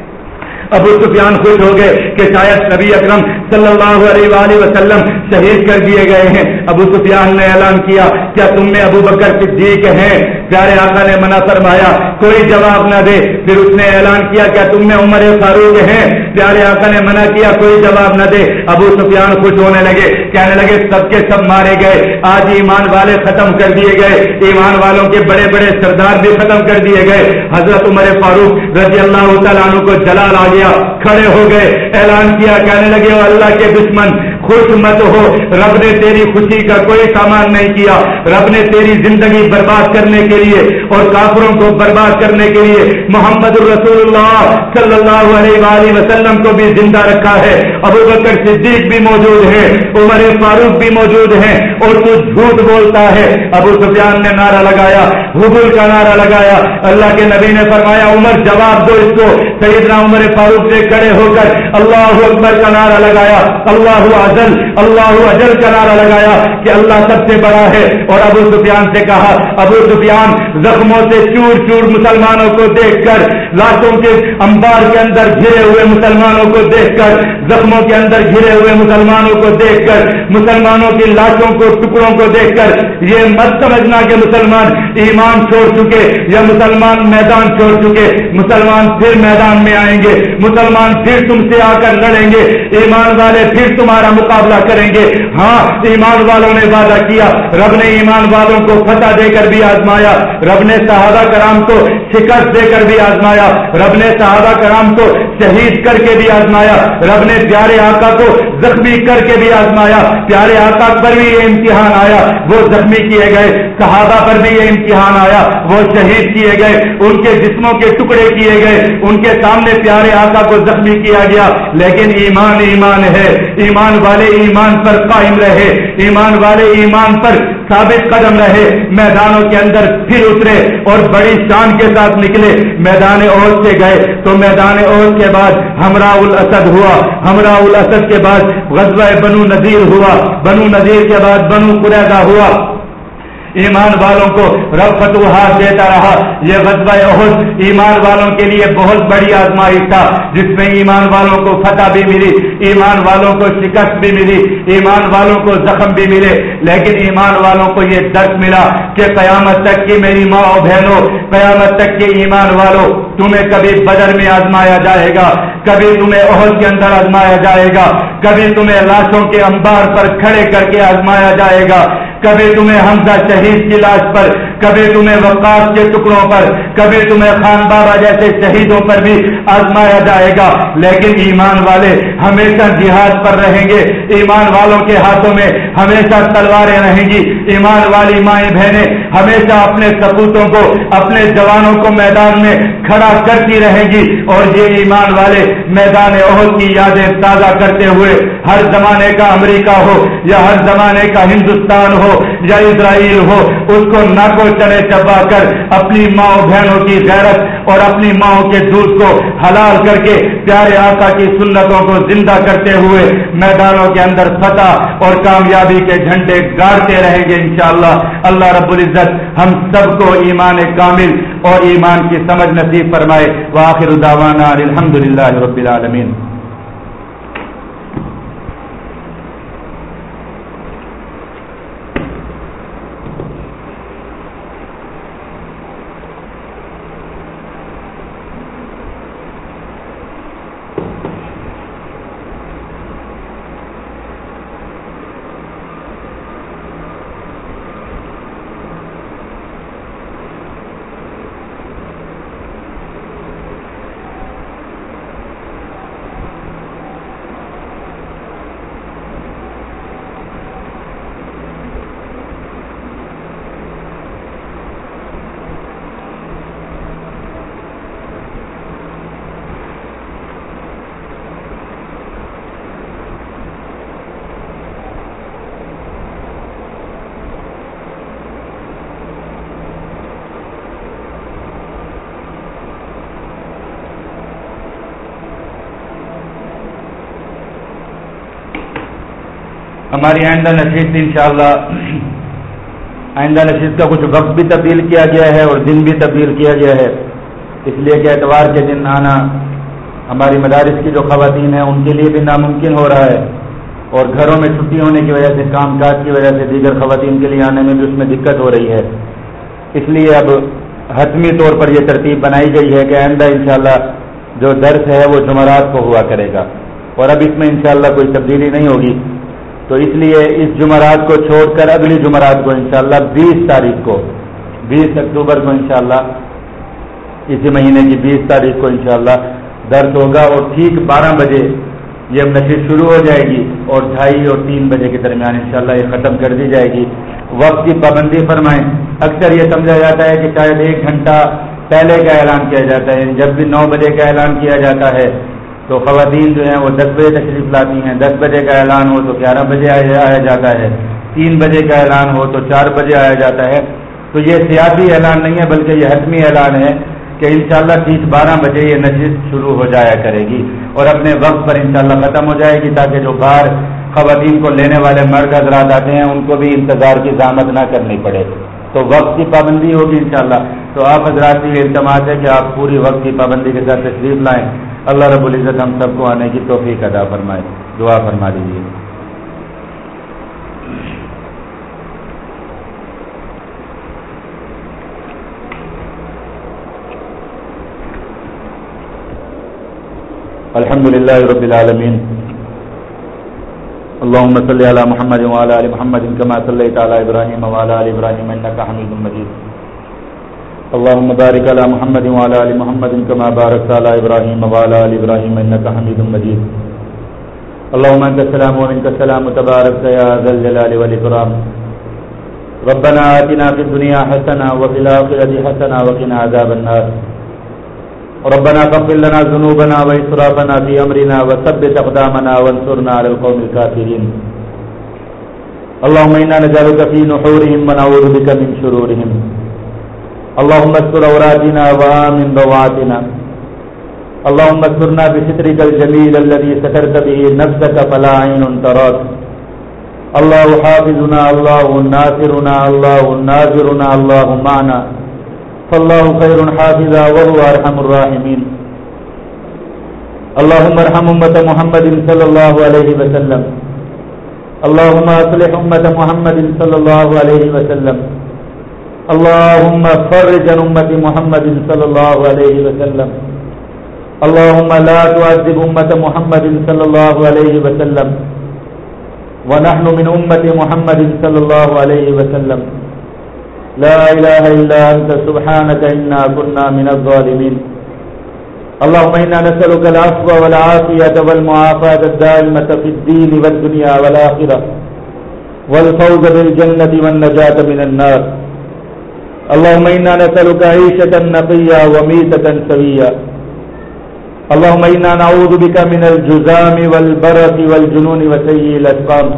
ابو سفیان خوش ہو گئے کہ شاید نبی اکرم صلی اللہ علیہ وآلہ وسلم شہید کر دیے گئے ہیں۔ ابو سفیان نے اعلان کیا کیا تم میں ابو بکر صدیق ہیں؟ پیارے آقا نے منع فرمایا، کوئی جواب نہ دے۔ پھر اس نے اعلان کیا کیا تم میں عمر فاروق ہیں؟ پیارے آقا نے منع کیا، کوئی جواب نہ دے۔ ابو سفیان خوش ہونے لگے، کہنے لگے، سب کے سب مارے گئے۔ آج ایمان والے ختم کر دیے گئے۔ ایمان والوں کے بڑے بڑے سردار بھی ختم کر دیے گئے۔ حضرت عمر فاروق رضی اللہ تعالیٰ عنہ کو جلال آ گیا، کھڑے ہو گئے۔ اعلان کیا، کہنے لگے اللہ کے دشمن، خوش مت ہو۔ رب نے تیری خوشی کا کوئی سامان نہیں کیا۔ رب نے تیری زندگی برباد کرنے کے لیے اور کافروں کو برباد کرنے کے لیے محمد الرسول اللہ صلی اللہ علیہ وآلہ وسلم کو بھی زندہ رکھا ہے۔ ابو بکر صدیق بھی موجود ہے عمر فاروق بھی موجود ہیں اور تو جھوٹ بولتا ہے۔ ابو سفیان نے نعرہ لگایا حبول کا نعرہ لگایا۔ اللہ کے نبی نے فرمایا، عمر جواب دو اس کو۔ سیدنا عمر فاروق سے کھڑے ہو کر اللہ اکبر کا نعرہ لگایا۔ اللہ اجل اللہ اجل کا نعرہ لگایا کہ اللہ سب سے بڑا ہے۔ اور ابو سفیان سے کہا، ابو سفیان زخموں سے چور چور مسلمانوں کو دیکھ کر، لاشوں کے انبار کے اندر گھرے ہوئے مسلمانوں کو دیکھ کر، زخموں کے اندر گھرے ہوئے مسلمانوں کو دیکھ کر، مسلمانوں کی لاشوں کو، ٹکڑوں کو دیکھ کر، یہ مت سمجھنا کہ مسلمان ایمان چھوڑ چکے یا مسلمان میدان چھوڑ چکے۔ مسلمان پھر میدان میں آئیں گے۔ مسلمان پھر تم سے آ کر لڑیں گے۔ ایمان والے پھر تمہارا مقابلہ کریں گے۔ ہاں ایمان والوں نے وعدہ کیا۔ رب نے ایمان والوں کو فتح دے کر بھی آزمایا۔ رب نے صحابہ کرام کو شکست دے کر بھی آزمایا، رب نے صحابہ کرام کو شہید کر کے بھی آزمایا، رب نے پیارے آقا کو زخمی کر کے بھی آزمایا۔ پیارے آقا پر بھی یہ امتحان آیا، وہ زخمی کیے گئے، صحابہ پر بھی یہ امتحان آیا، وہ شہید کیے گئے، ان کے جسموں کے ٹکڑے کیے گئے، ان کے سامنے پیارے آقا کو زخمی کیا گیا۔ لیکن ایمان ایمان ہے۔ ایمان والے ایمان پر قائم رہے، ایمان والے ایمان پر ثابت قدم رہے، میدانوں کے اندر پھر اترے اور بڑی شان کے ساتھ نکلے۔ میدان اور سے گئے، تو میدان اور کے بعد ہمراہ الاسد ہوا۔ ہمراہ الاسد کے بعد غزوہ بنو نذیر ہوا۔ بنو نذیر کے بعد بنو قریدا ہوا۔ ایمان والوں کو رب فتوحات دیتا رہا۔ یہ غزبہ عہد ایمان والوں کے لیے بہت بڑی آزمائش تھا، جس میں ایمان والوں کو فتح بھی ملی، ایمان والوں کو شکست بھی ملی، ایمان والوں کو زخم بھی ملے۔ لیکن ایمان والوں کو یہ درد ملا کہ قیامت تک کی میری ماں اور بہنوں، قیامت تک کے ایمان والوں، تمہیں کبھی بدر میں آزمایا جائے گا، کبھی تمہیں عہد کے اندر آزمایا جائے گا، کبھی تمہیں لاشوں کے انبار پر کھڑے کر کے آزمایا جائے گا۔ کبھی تمہیں حمزہ شہید کی لاش پر، کبھی تمہیں وقاص کے ٹکڑوں پر، کبھی تمہیں خان بابا جیسے شہیدوں پر بھی آزمایا جائے گا۔ لیکن ایمان والے ہمیشہ جہاد پر رہیں گے۔ ایمان والوں کے ہاتھوں میں ہمیشہ تلواریں رہیں گی۔ ایمان والی مائیں بہنیں ہمیشہ اپنے سپوتوں کو، اپنے جوانوں کو میدان میں کھڑا کرتی رہے گی۔ اور یہ ایمان والے میدان عہد کی یادیں تازہ کرتے ہوئے ہر زمانے کا امریکہ ہو یا ہر زمانے کا ہندوستان ہو یا اسرائیل ہو، اس کو نہ کو چلے چبا کر اپنی ماں بہنوں کی غیرت اور اپنی ماں کے دودھ کو حلال کر کے پیارے آقا کی سنتوں کو زندہ کرتے ہوئے میدانوں کے اندر فتح اور کامیابی کے جھنڈے گاڑتے رہیں گے انشاءاللہ۔ اللہ رب العزت ہم سب کو ایمان کامل اور ایمان کی سمجھ نصیب فرمائے۔ واخر دعوانا الحمد للہ رب العالمین۔ ہماری آئندہ نشست انشاءاللہ، آئندہ نشست کا کچھ وقت بھی تبدیل کیا گیا ہے اور دن بھی تبدیل کیا گیا ہے۔ اس لیے کہ اتوار کے دن آنا ہماری مدارس کی جو خواتین ہیں، ان کے لیے بھی ناممکن ہو رہا ہے۔ اور گھروں میں چھٹی ہونے کی وجہ سے، کام کاج کی وجہ سے دیگر خواتین کے لیے آنے میں بھی اس میں دقت ہو رہی ہے۔ اس لیے اب حتمی طور پر یہ ترتیب بنائی گئی ہے کہ آئندہ انشاءاللہ جو درس ہے، وہ جمعرات کو ہوا کرے گا۔ اور اب اس میں انشاءاللہ کوئی تبدیلی نہیں ہوگی۔ تو اس لیے اس جمعرات کو چھوڑ کر اگلی جمعرات کو انشاءاللہ بیس تاریخ کو، بیس اکتوبر کو انشاءاللہ، اسی مہینے کی بیس تاریخ کو انشاءاللہ درد ہوگا اور ٹھیک بارہ بجے یہ نشست شروع ہو جائے گی اور ڈھائی اور تین بجے کے درمیان انشاءاللہ یہ ختم کر دی جائے گی۔ وقت کی پابندی فرمائیں۔ اکثر یہ سمجھا جاتا ہے کہ شاید ایک گھنٹہ پہلے کا اعلان کیا جاتا ہے، جب بھی نو بجے کا اعلان کیا جاتا ہے۔ تو خواتین جو ہیں وہ دس بجے تشریف لاتی ہیں۔ دس بجے کا اعلان ہو تو گیارہ بجے آیا جاتا ہے۔ تین بجے کا اعلان ہو تو چار بجے آیا جاتا ہے۔ تو یہ سیاسی اعلان نہیں ہے بلکہ یہ حتمی اعلان ہے کہ انشاءاللہ شاء ٹھیک بارہ بجے یہ نشست شروع ہو جایا کرے گی اور اپنے وقت پر انشاءاللہ ختم ہو جائے گی تاکہ جو باہر خواتین کو لینے والے مرد حضرات آتے ہیں ان کو بھی انتظار کی زحمت نہ کرنی پڑے۔ تو وقت کی پابندی ہوگی انشاءاللہ۔ تو آپ حضرات کی اعتماد ہے کہ آپ پوری وقت کی پابندی کے ساتھ تشریف لائیں۔ اللہ رب العزت ہم سب کو آنے کی توفیق ادا فرمائے۔ دعا فرما دیجیے الحمد للہ رب العالمین۔ اللهم صل على محمد وعلى ال محمد كما صليت على ابراهيم وعلى ال ابراهيم انك حميد مجيد اللهم بارك على محمد وعلى ال محمد كما باركت على ابراهيم وعلى ال ابراهيم انك حميد مجيد اللهم انت السلام ومنك السلام تبارك يا ذا الجلال والاكرام ربنا آتنا في الدنيا حسنه وفي الاخره حسنه وقنا عذاب النار. ربنا فاغفر لنا ذنوبنا وإسرافنا في أمرنا وثبت أقدامنا وانصرنا على القوم الكافرين اللهم إنا نجعلك في نحورهم ونعوذ بك من شرورهم. اللهم استر أوراتنا وآمن رواتنا. اللهم استرنا بسترك الجميل الذي سترت به نفسك فلا عين تراك. الله حافظنا، الله ناصرنا، الله ناظرنا، الله معنا. فالله خير حافظا وهو ارحم الراحمين. اللهم ارحم امه محمد صلى الله عليه وسلم. اللهم اصلح امه محمد صلى الله عليه وسلم. اللهم فرج عن امه محمد صلى الله عليه وسلم. اللهم لا تعذب امه محمد صلى الله عليه وسلم. ونحن من امه محمد صلى الله عليه وسلم. لا إله إلا أنت، سبحانك إنا كنا من الظالمين. اللهم إنا نسألك العفو والعافية والمعافاة الدائمة في الدين والدنيا والآخرة. والفوز بالجنة والنجاة من النار. اللهم إنا نسألك عيشة نقية وميتة سوية. اللهم إنا نعوذ بك من الجزام والبرس والجنون وسيء الأسقام.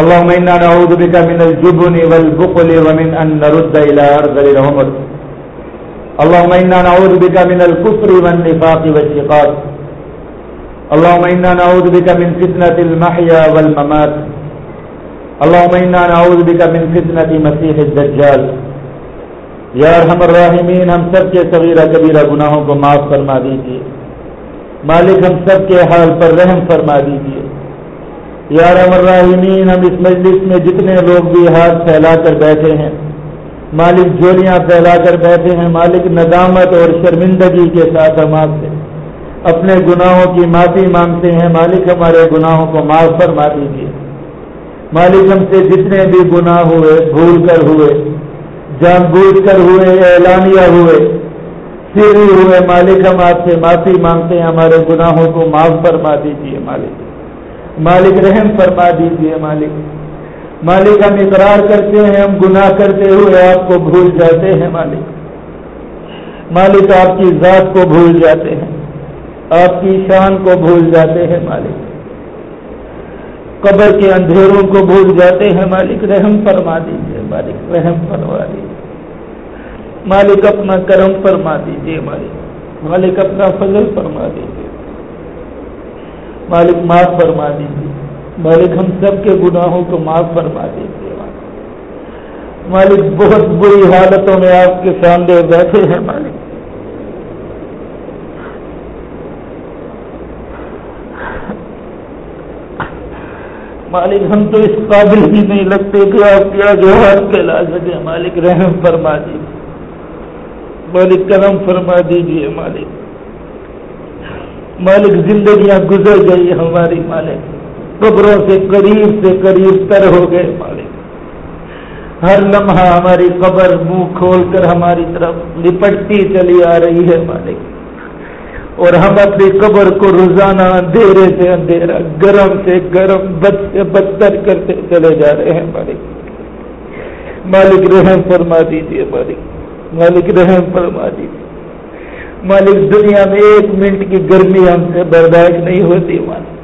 اللهم إنا نعوذ بك من الجبن والبخل ومن أن نرد إلى أرض العمر. اللهم إنا نعوذ بك من الكفر والنفاق والشقاق. اللهم إنا نعوذ بك من فتنة المحيا والممات. اللهم إنا نعوذ بك من فتنة مسيح الدجال. یا ارحم الراحمین، ہم سب کے صغیرہ کبیرہ گناہوں کو معاف فرما دیجیے مالک، ہم سب کے حال پر رحم فرما دیجیے یا ارحم الراحمین، ہم اس مجلس میں جتنے لوگ بھی ہاتھ پھیلا کر بیٹھے ہیں، مالک جولیاں پھیلا کر بیٹھے ہیں، مالک ندامت اور شرمندگی کے ساتھ ہم آپ سے اپنے گناہوں کی معافی مانگتے ہیں، مالک ہمارے گناہوں کو معاف فرما دیجیے مالک ہم سے جتنے بھی گناہ ہوئے، بھول کر ہوئے، جان بوجھ کر ہوئے، اعلانیہ ہوئے سیری ہوئے مالک ہم آپ سے معافی مانگتے ہیں، ہمارے گناہوں کو معاف فرما دیجیے مالک۔ مالک رحم فرما دیجیے مالک۔ مالک ہم اقرار کرتے ہیں، ہم گناہ کرتے ہوئے آپ کو بھول جاتے ہیں مالک۔ مالک آپ کی ذات کو بھول جاتے ہیں، آپ کی شان کو بھول جاتے ہیں مالک۔ قبر کے اندھیروں کو بھول جاتے ہیں، مالک رحم فرما دیجیے مالک رحم فرما دیجیے مالک اپنا کرم فرما دیجیے مالک مالک اپنا فضل فرما دیجیے مالک معاف فرما دیجیے مالک ہم سب کے گناہوں کو معاف فرما دیجیے مالک بہت بری حالتوں میں آپ کے سامنے بیٹھے ہیں، مالک۔ مالک ہم تو اس قابل ہی نہیں لگتے کہ آپ کیا جو ہاتھ کے لا سکے مالک رحم فرما دیجیے مالک کرم فرما دیجیے مالک۔ مالک زندگیاں گزر گئی ہماری مالک۔ قبروں سے قریب سے قریب تر ہو گئے مالک۔ ہر لمحہ ہماری قبر منہ کھول کر ہماری طرف لپٹتی چلی آ رہی ہے مالک۔ اور ہم اپنی قبر کو روزانہ اندھیرے سے اندھیرا، گرم سے گرم، بد سے بدتر کرتے چلے جا رہے ہیں مالک۔ مالک رحم فرما دیجیے مالک۔ مالک رحم فرما دیجیے مالک، دنیا میں ایک منٹ کی گرمی ہم سے برداشت نہیں ہوتی مالک۔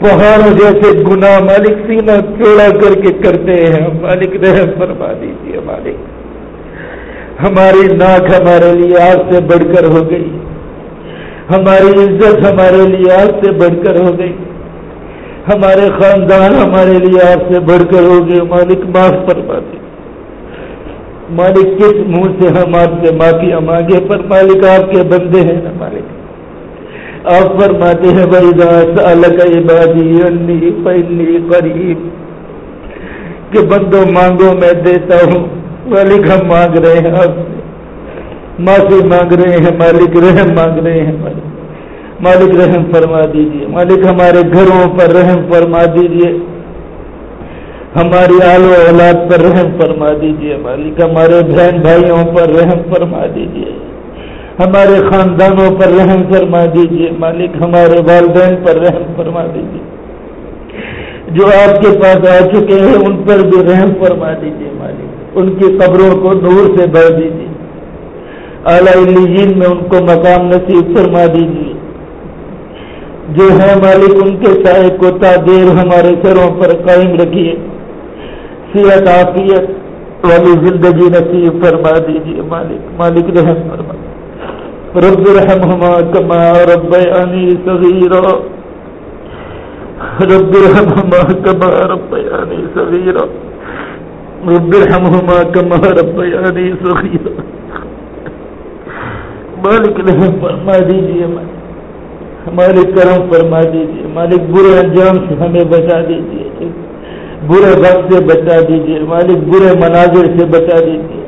پہاڑوں جیسے گناہ مالک سینہ چوڑا کر کے کرتے ہیں۔ مالک رحم فرما دیجیے مالک۔ ہماری ناک ہمارے لیے آگ سے بڑھ کر ہو گئی۔ ہماری عزت ہمارے لیے آپ سے بڑھ کر ہو گئی۔ ہمارے خاندان ہمارے لیے آپ سے بڑھ کر ہو گئے۔ مالک معاف فرما دے۔ مالک کس منہ سے ہم آپ سے معافی مانگے؟ پر مالک آپ کے بندے ہیں نا مالک۔ آپ فرماتے ہیں بھائی داس الگ عبادی انی پہلی قریب کہ بندوں مانگو میں دیتا ہوں۔ مالک ہم مانگ رہے ہیں آپ سے۔ معافی مانگ رہے ہیں، مالک رحم مانگ رہے ہیں، مالک۔ مالک رحم فرما دیجیے مالک ہمارے گھروں پر رحم فرما دیجیے ہماری آل و اولاد پر رحم فرما دیجیے مالک ہمارے بہن بھائیوں پر رحم فرما دیجیے ہمارے خاندانوں پر رحم فرما دیجیے مالک ہمارے والدین پر رحم فرما دیجیے جو آپ کے پاس آ چکے ہیں، ان پر بھی رحم فرما دیجیے مالک، ان کی قبروں کو نور سے بھر دیجیے اعلی میں ان کو مقام نصیب فرما دیجیے۔ جو ہے مالک ان کے سائے کو تعدیر ہمارے سروں پر قائم رکھیے۔ صحت عافیت والی زندگی نصیب فرما دیجیے مالک۔ مالک رحم فرما۔ رب رحم کما رب انی صغیر رب رحم کما رب انی صغیر رب رحم کما رب انی صغیر مالک رحم فرما دیجیے مالک کرم فرما دیجیے مالک برے انجام سے ہمیں بچا دیجیے برے وقت سے بچا دیجیے مالک برے مناظر سے بچا دیجیے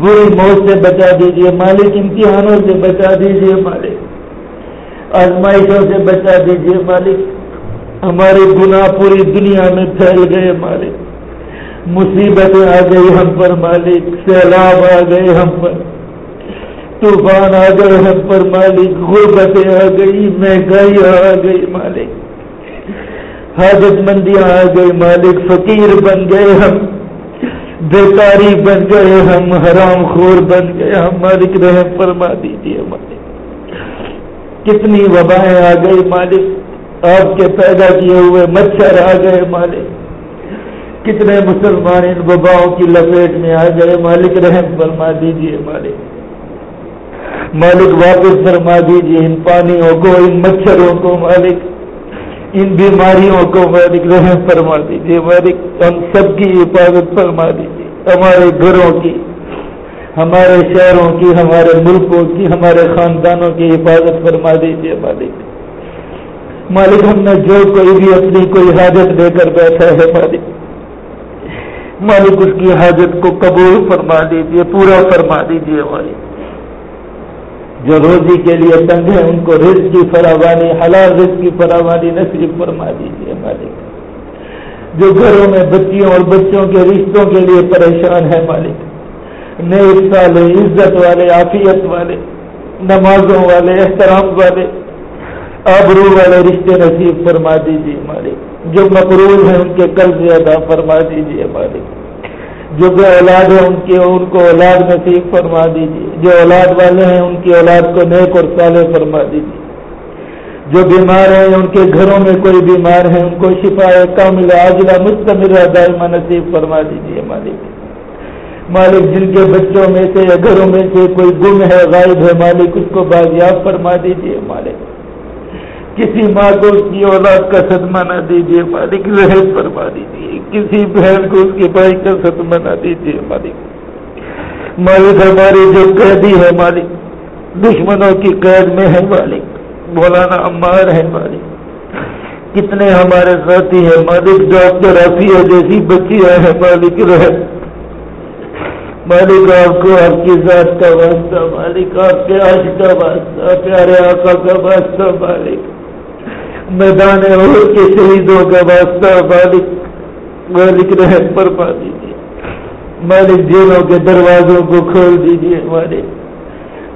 بری موت سے بچا دیجیے مالک امتحانوں سے بچا دیجیے مالک آزمائشوں سے بچا دیجیے مالک ہمارے گناہ پوری دنیا میں پھیل گئے، مالک مصیبتیں آ گئی ہم پر، مالک سیلاب آ گئے ہم پر۔ طوفان آ گئے ہم پر مالک، غربتیں آ گئی، مہنگائی آ گئی، مالک۔ حاجت مندیاں آ گئی مالک۔ فقیر بن گئے ہم، بیکاری بن گئے ہم، حرام خور بن گئے ہم۔ مالک رحم فرما دیجیے مالک۔ کتنی وبائیں آ گئی، مالک۔ آپ کے پیدا کیے ہوئے مچھر آ گئے، مالک۔ کتنے مسلمان ان وباؤں کی لپیٹ میں آ گئے، مالک رحم فرما دیجیے مالک۔ مالک واپس فرما دیجیے ان پانیوں کو، ان مچھروں کو مالک، ان بیماریوں کو مالک، رحم فرما دیجیے مالک، ہم سب کی حفاظت فرما دیجیے ہمارے گھروں کی، ہمارے شہروں کی، ہمارے ملکوں کی، ہمارے خاندانوں کی حفاظت فرما دیجیے مالک۔ مالک، ہم نے جو کوئی بھی اپنی کوئی حاجت لے کر بیٹھا ہے مالک مالک اس کی حاجت کو قبول فرما دیجیے پورا فرما دیجیے مالک۔ جو روزی کے لیے تنگ ہے ان کو رزق کی فراوانی، حلال رزق کی فراوانی نصیب فرما دیجیے مالک۔ جو گھروں میں بچیوں اور بچوں کے رشتوں کے لیے پریشان ہے مالک، نیک سال عزت والے، عافیت والے، نمازوں والے، احترام والے، آبرو والے رشتے نصیب فرما دیجیے مالک۔ جو مقروض ہیں، ان کے قرض ادا فرما دیجیے مالک۔ جو بے اولاد ہیں ان کی، ان کو اولاد نصیب فرما دیجیے جو اولاد والے ہیں، ان کی اولاد کو نیک اور صالح فرما دیجیے جو بیمار ہیں، ان کے گھروں میں کوئی بیمار ہے، ان کو شفا کامل عاجلہ مستمر دائمہ نصیب فرما دیجیے مالک۔ مالک، جن کے بچوں میں سے یا گھروں میں سے کوئی گم ہے، غائب ہے، مالک اس کو بازیاب فرما دیجیے مالک۔ کسی ماں کو اس کی اولاد کا صدمہ نہ دیجیے مالک رحم فرما دیجیے کسی بہن کو اس کے بھائی کا صدمہ نہ دیجیے مالک۔ مالک ہماری جو قیدی ہے مالک۔ دشمنوں کی قید میں ہے مالک۔ مولانا عمار ہے مالک۔ کتنے ہمارے ساتھی ہیں، مالک۔ جو آپ کے رافیہ جیسی بچیاں ہیں، مالک۔ رہ مالک، آپ کو آپ کی ذات کا واسطہ، مالک، آپ کے عشق کا واسطہ، پیارے آقا کا واسطہ، مالک۔ میدان کے شہیدوں کا واسطہ مالک مالک رحم پر پا دیجیے مالک جیلوں کے دروازوں کو کھول دیجیے مالک۔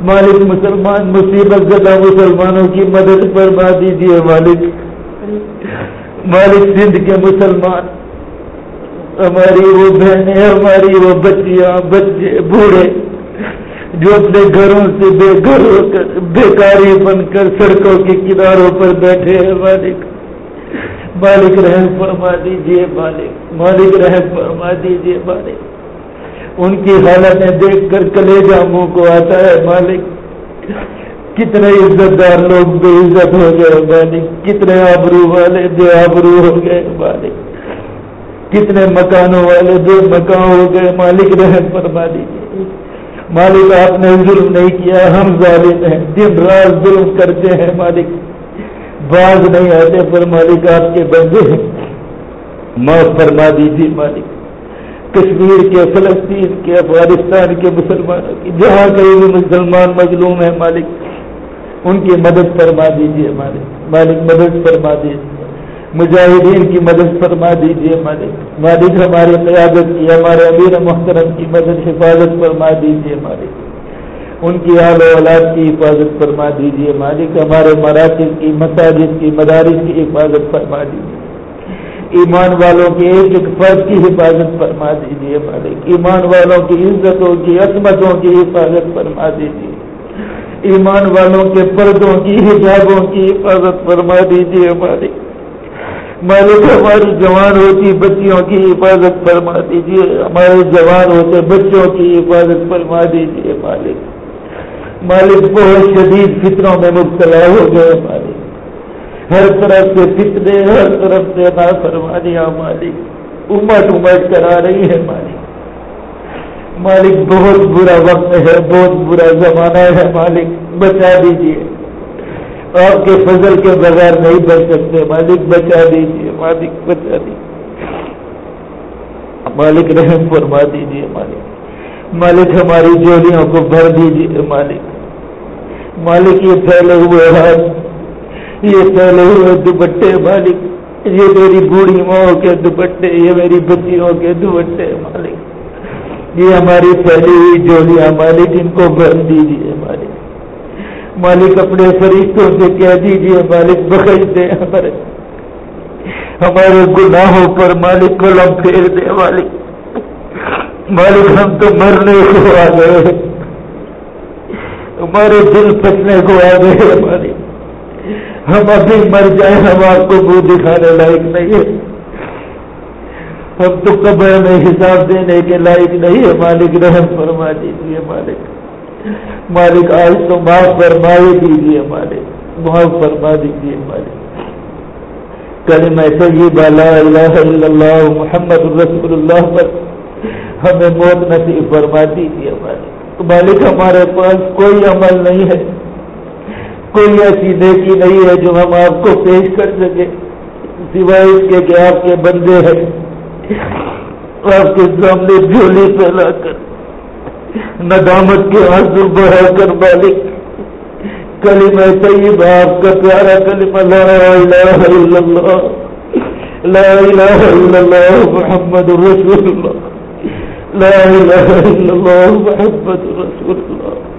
مالک مسلمان، مصیبت زدہ مسلمانوں کی مدد فرما دیجیے مالک۔ مالک سندھ کے مسلمان، ہماری وہ بہنیں، ہماری وہ بچیاں، بچے، بوڑھے۔ جو اپنے گھروں سے بے گھر ہو کر بیکاری بن کر سڑکوں کے کناروں پر بیٹھے ہیں مالک۔ مالک رحم فرما دیجیے مالک مالک رحم فرما دیجیے مالک۔ ان کی حالتیں دیکھ کر کلے جاموں کو آتا ہے مالک۔ کتنے عزت دار لوگ بے عزت ہو گئے مالک۔ کتنے آبرو والے بے آبرو ہو گئے مالک۔ کتنے مکانوں والے بے مکان ہو گئے مالک رحم فرما دیجیے مالک آپ نے ظلم نہیں کیا، ہم ظالم ہیں۔ دن رات ظلم کرتے ہیں مالک۔ باز نہیں آتے پر مالک آپ کے بندے ہیں۔ معاف فرما دیجیے مالک۔ کشمیر کے، فلسطین کے، افغانستان کے مسلمانوں کی، جہاں کہیں بھی مسلمان مظلوم ہیں مالک، ان کی مدد فرما دیجیے مالک۔ مالک مدد فرما دیجیے مجاہدین کی مدد فرما دیجیے مالک۔ مالک ہماری قیادت کی، ہمارے امیر محترم کی مدد، حفاظت فرما دیجیے مالک۔ ان کی آل و اولاد کی حفاظت فرما دیجیے مالک۔ ہمارے مراکز کی، مساجد کی، مدارس کی حفاظت فرما دیجیے ایمان والوں کے ایک ایک فرد کی حفاظت فرما دیجیے مالک۔ ایمان والوں کی عزتوں کی عصمتوں کی حفاظت فرما دیجیے ایمان والوں کے پردوں کی، حجابوں کی حفاظت فرما دیجیے مالک۔ مالک ہماری جوان ہوتی بچیوں کی حفاظت فرما دیجیے ہمارے جوان ہوتے بچوں کی حفاظت فرما دیجیے مالک۔ مالک، بہت شدید فطروں میں مبتلا ہو گئے، مالک۔ ہر طرف سے فطرے ہر طرف سے نہ فرما دیا مالک۔ امٹ امٹ کرا رہی ہے، مالک۔ مالک، بہت برا وقت ہے، بہت برا زمانہ ہے، مالک۔ بچا دیجیے آپ کے فضل کے بغیر نہیں بچ سکتے۔ مالک بچا دیجیے مالک بچا دیجیے مالک رحم فرما دیجیے مالک۔ مالک ہماری جولیوں کو بھر دیجیے مالک۔ مالک یہ پھیلے ہوئے ہاتھ، یہ پھیلے ہوئے دوپٹے، مالک۔ یہ میری بوڑھی ماؤں کے دوپٹے، یہ میری بچیوں کے دوپٹے، مالک۔ یہ ہماری پھیلی ہوئی جولیاں، مالک ان کو بھر دیجیے مالک۔ مالک اپنے فرشتوں سے کہہ دیجیے مالک بخش دے ہمارے۔ ہمارے گناہوں پر مالک کو لم پھیر دے، مالک۔ مالک ہم تو مرنے کو آ گئے ہمارے دل پھٹنے کو آ گئے مالک۔ ہم ابھی مر جائیں، ہم آپ کو منہ دکھانے لائق نہیں ہے ہم تو قبر میں حساب دینے کے لائق نہیں ہے مالک رحم فرما دیجیے مالک۔ مالک، آج تو معاف فرما دیجیے مالک، معاف فرما دیجیے مالک۔ کل میں سید الہ الا اللہ، محمد رسول اللہ پر ہمیں موت نصیب فرما دیجیے مالک۔ مالک، ہمارے پاس کوئی عمل نہیں ہے، کوئی ایسی نیکی نہیں ہے جو ہم آپ کو پیش کر سکے، سوائے اس کے کہ آپ کے بندے ہیں۔ آپ کے سامنے جھولی پھیلا کر۔ ندامت کے آنسو بڑھا کر مالک۔ کلی میں طیب آپ کا پیارا کلمہ، لا الہ الا اللہ۔ لا الہ الا اللہ، محمد رسول اللہ۔ لا الہ الا اللہ، محمد رسول اللہ۔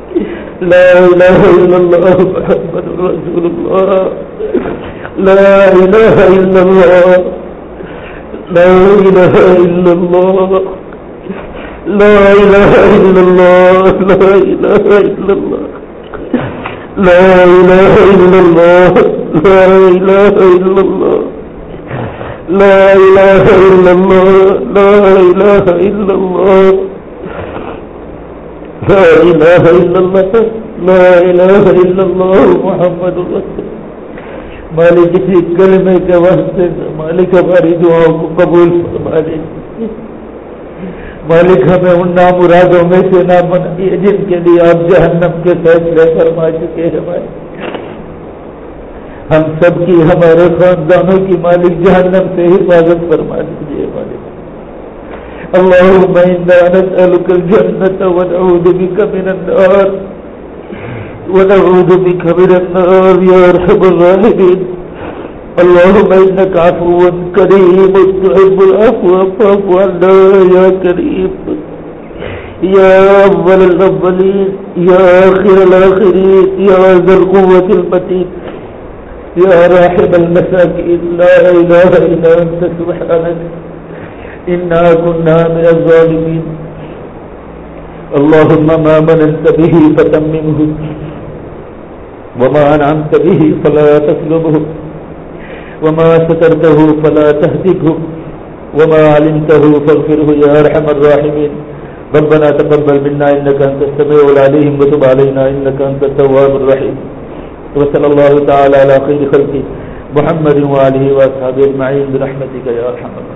لا إله إلا الله محمد رسول الله لا إله إلا الله لا إله إلا الله لا إله إلا الله، لا إله إلا الله، لا إله إلا الله، لا إله إلا الله، لا إله إلا الله، لا إله إلا الله، لا إله إلا الله، لا إله إلا الله، محمد رسول مالک اسی کلمے کے واسطے، مالک ہماری دعاؤں کو قبول فرما لے مالک ہمیں ان نام مرادوں میں سے نہ بنائیے جن کے لیے آپ جہنم کے فیصلے فرما چکے ہیں مالک ہم سب کی ہمارے خاندانوں کی مالک جہنم سے حفاظت فرما دیجیے مالک اللهم إنا نسألك الجنة ونعوذ بك من النار۔ ونعوذ بك من النار يا أرحم الراحمين اللهم إنك عفو كريم تحب العفو فاعف عنا يا كريم. يا أول الأولين يا آخر الآخرين يا ذا القوة المتين يا راحم المساكين. لا إله إلا أنت سبحانك. إنا كنا من الظالمين. اللهم ما مننت به فتممه وما أنعمت به فلا تسلبه وما سترته فلا تهدكه وما علمته فاغفره يا أرحم الراحمين. ربنا تقبل منا إنك أنت السميع العليم وتب علينا إنك أنت التواب الرحيم. وصلى الله تعالى على خير خلقه محمد وآله وأصحابه أجمعين برحمتك يا أرحم الراحمين.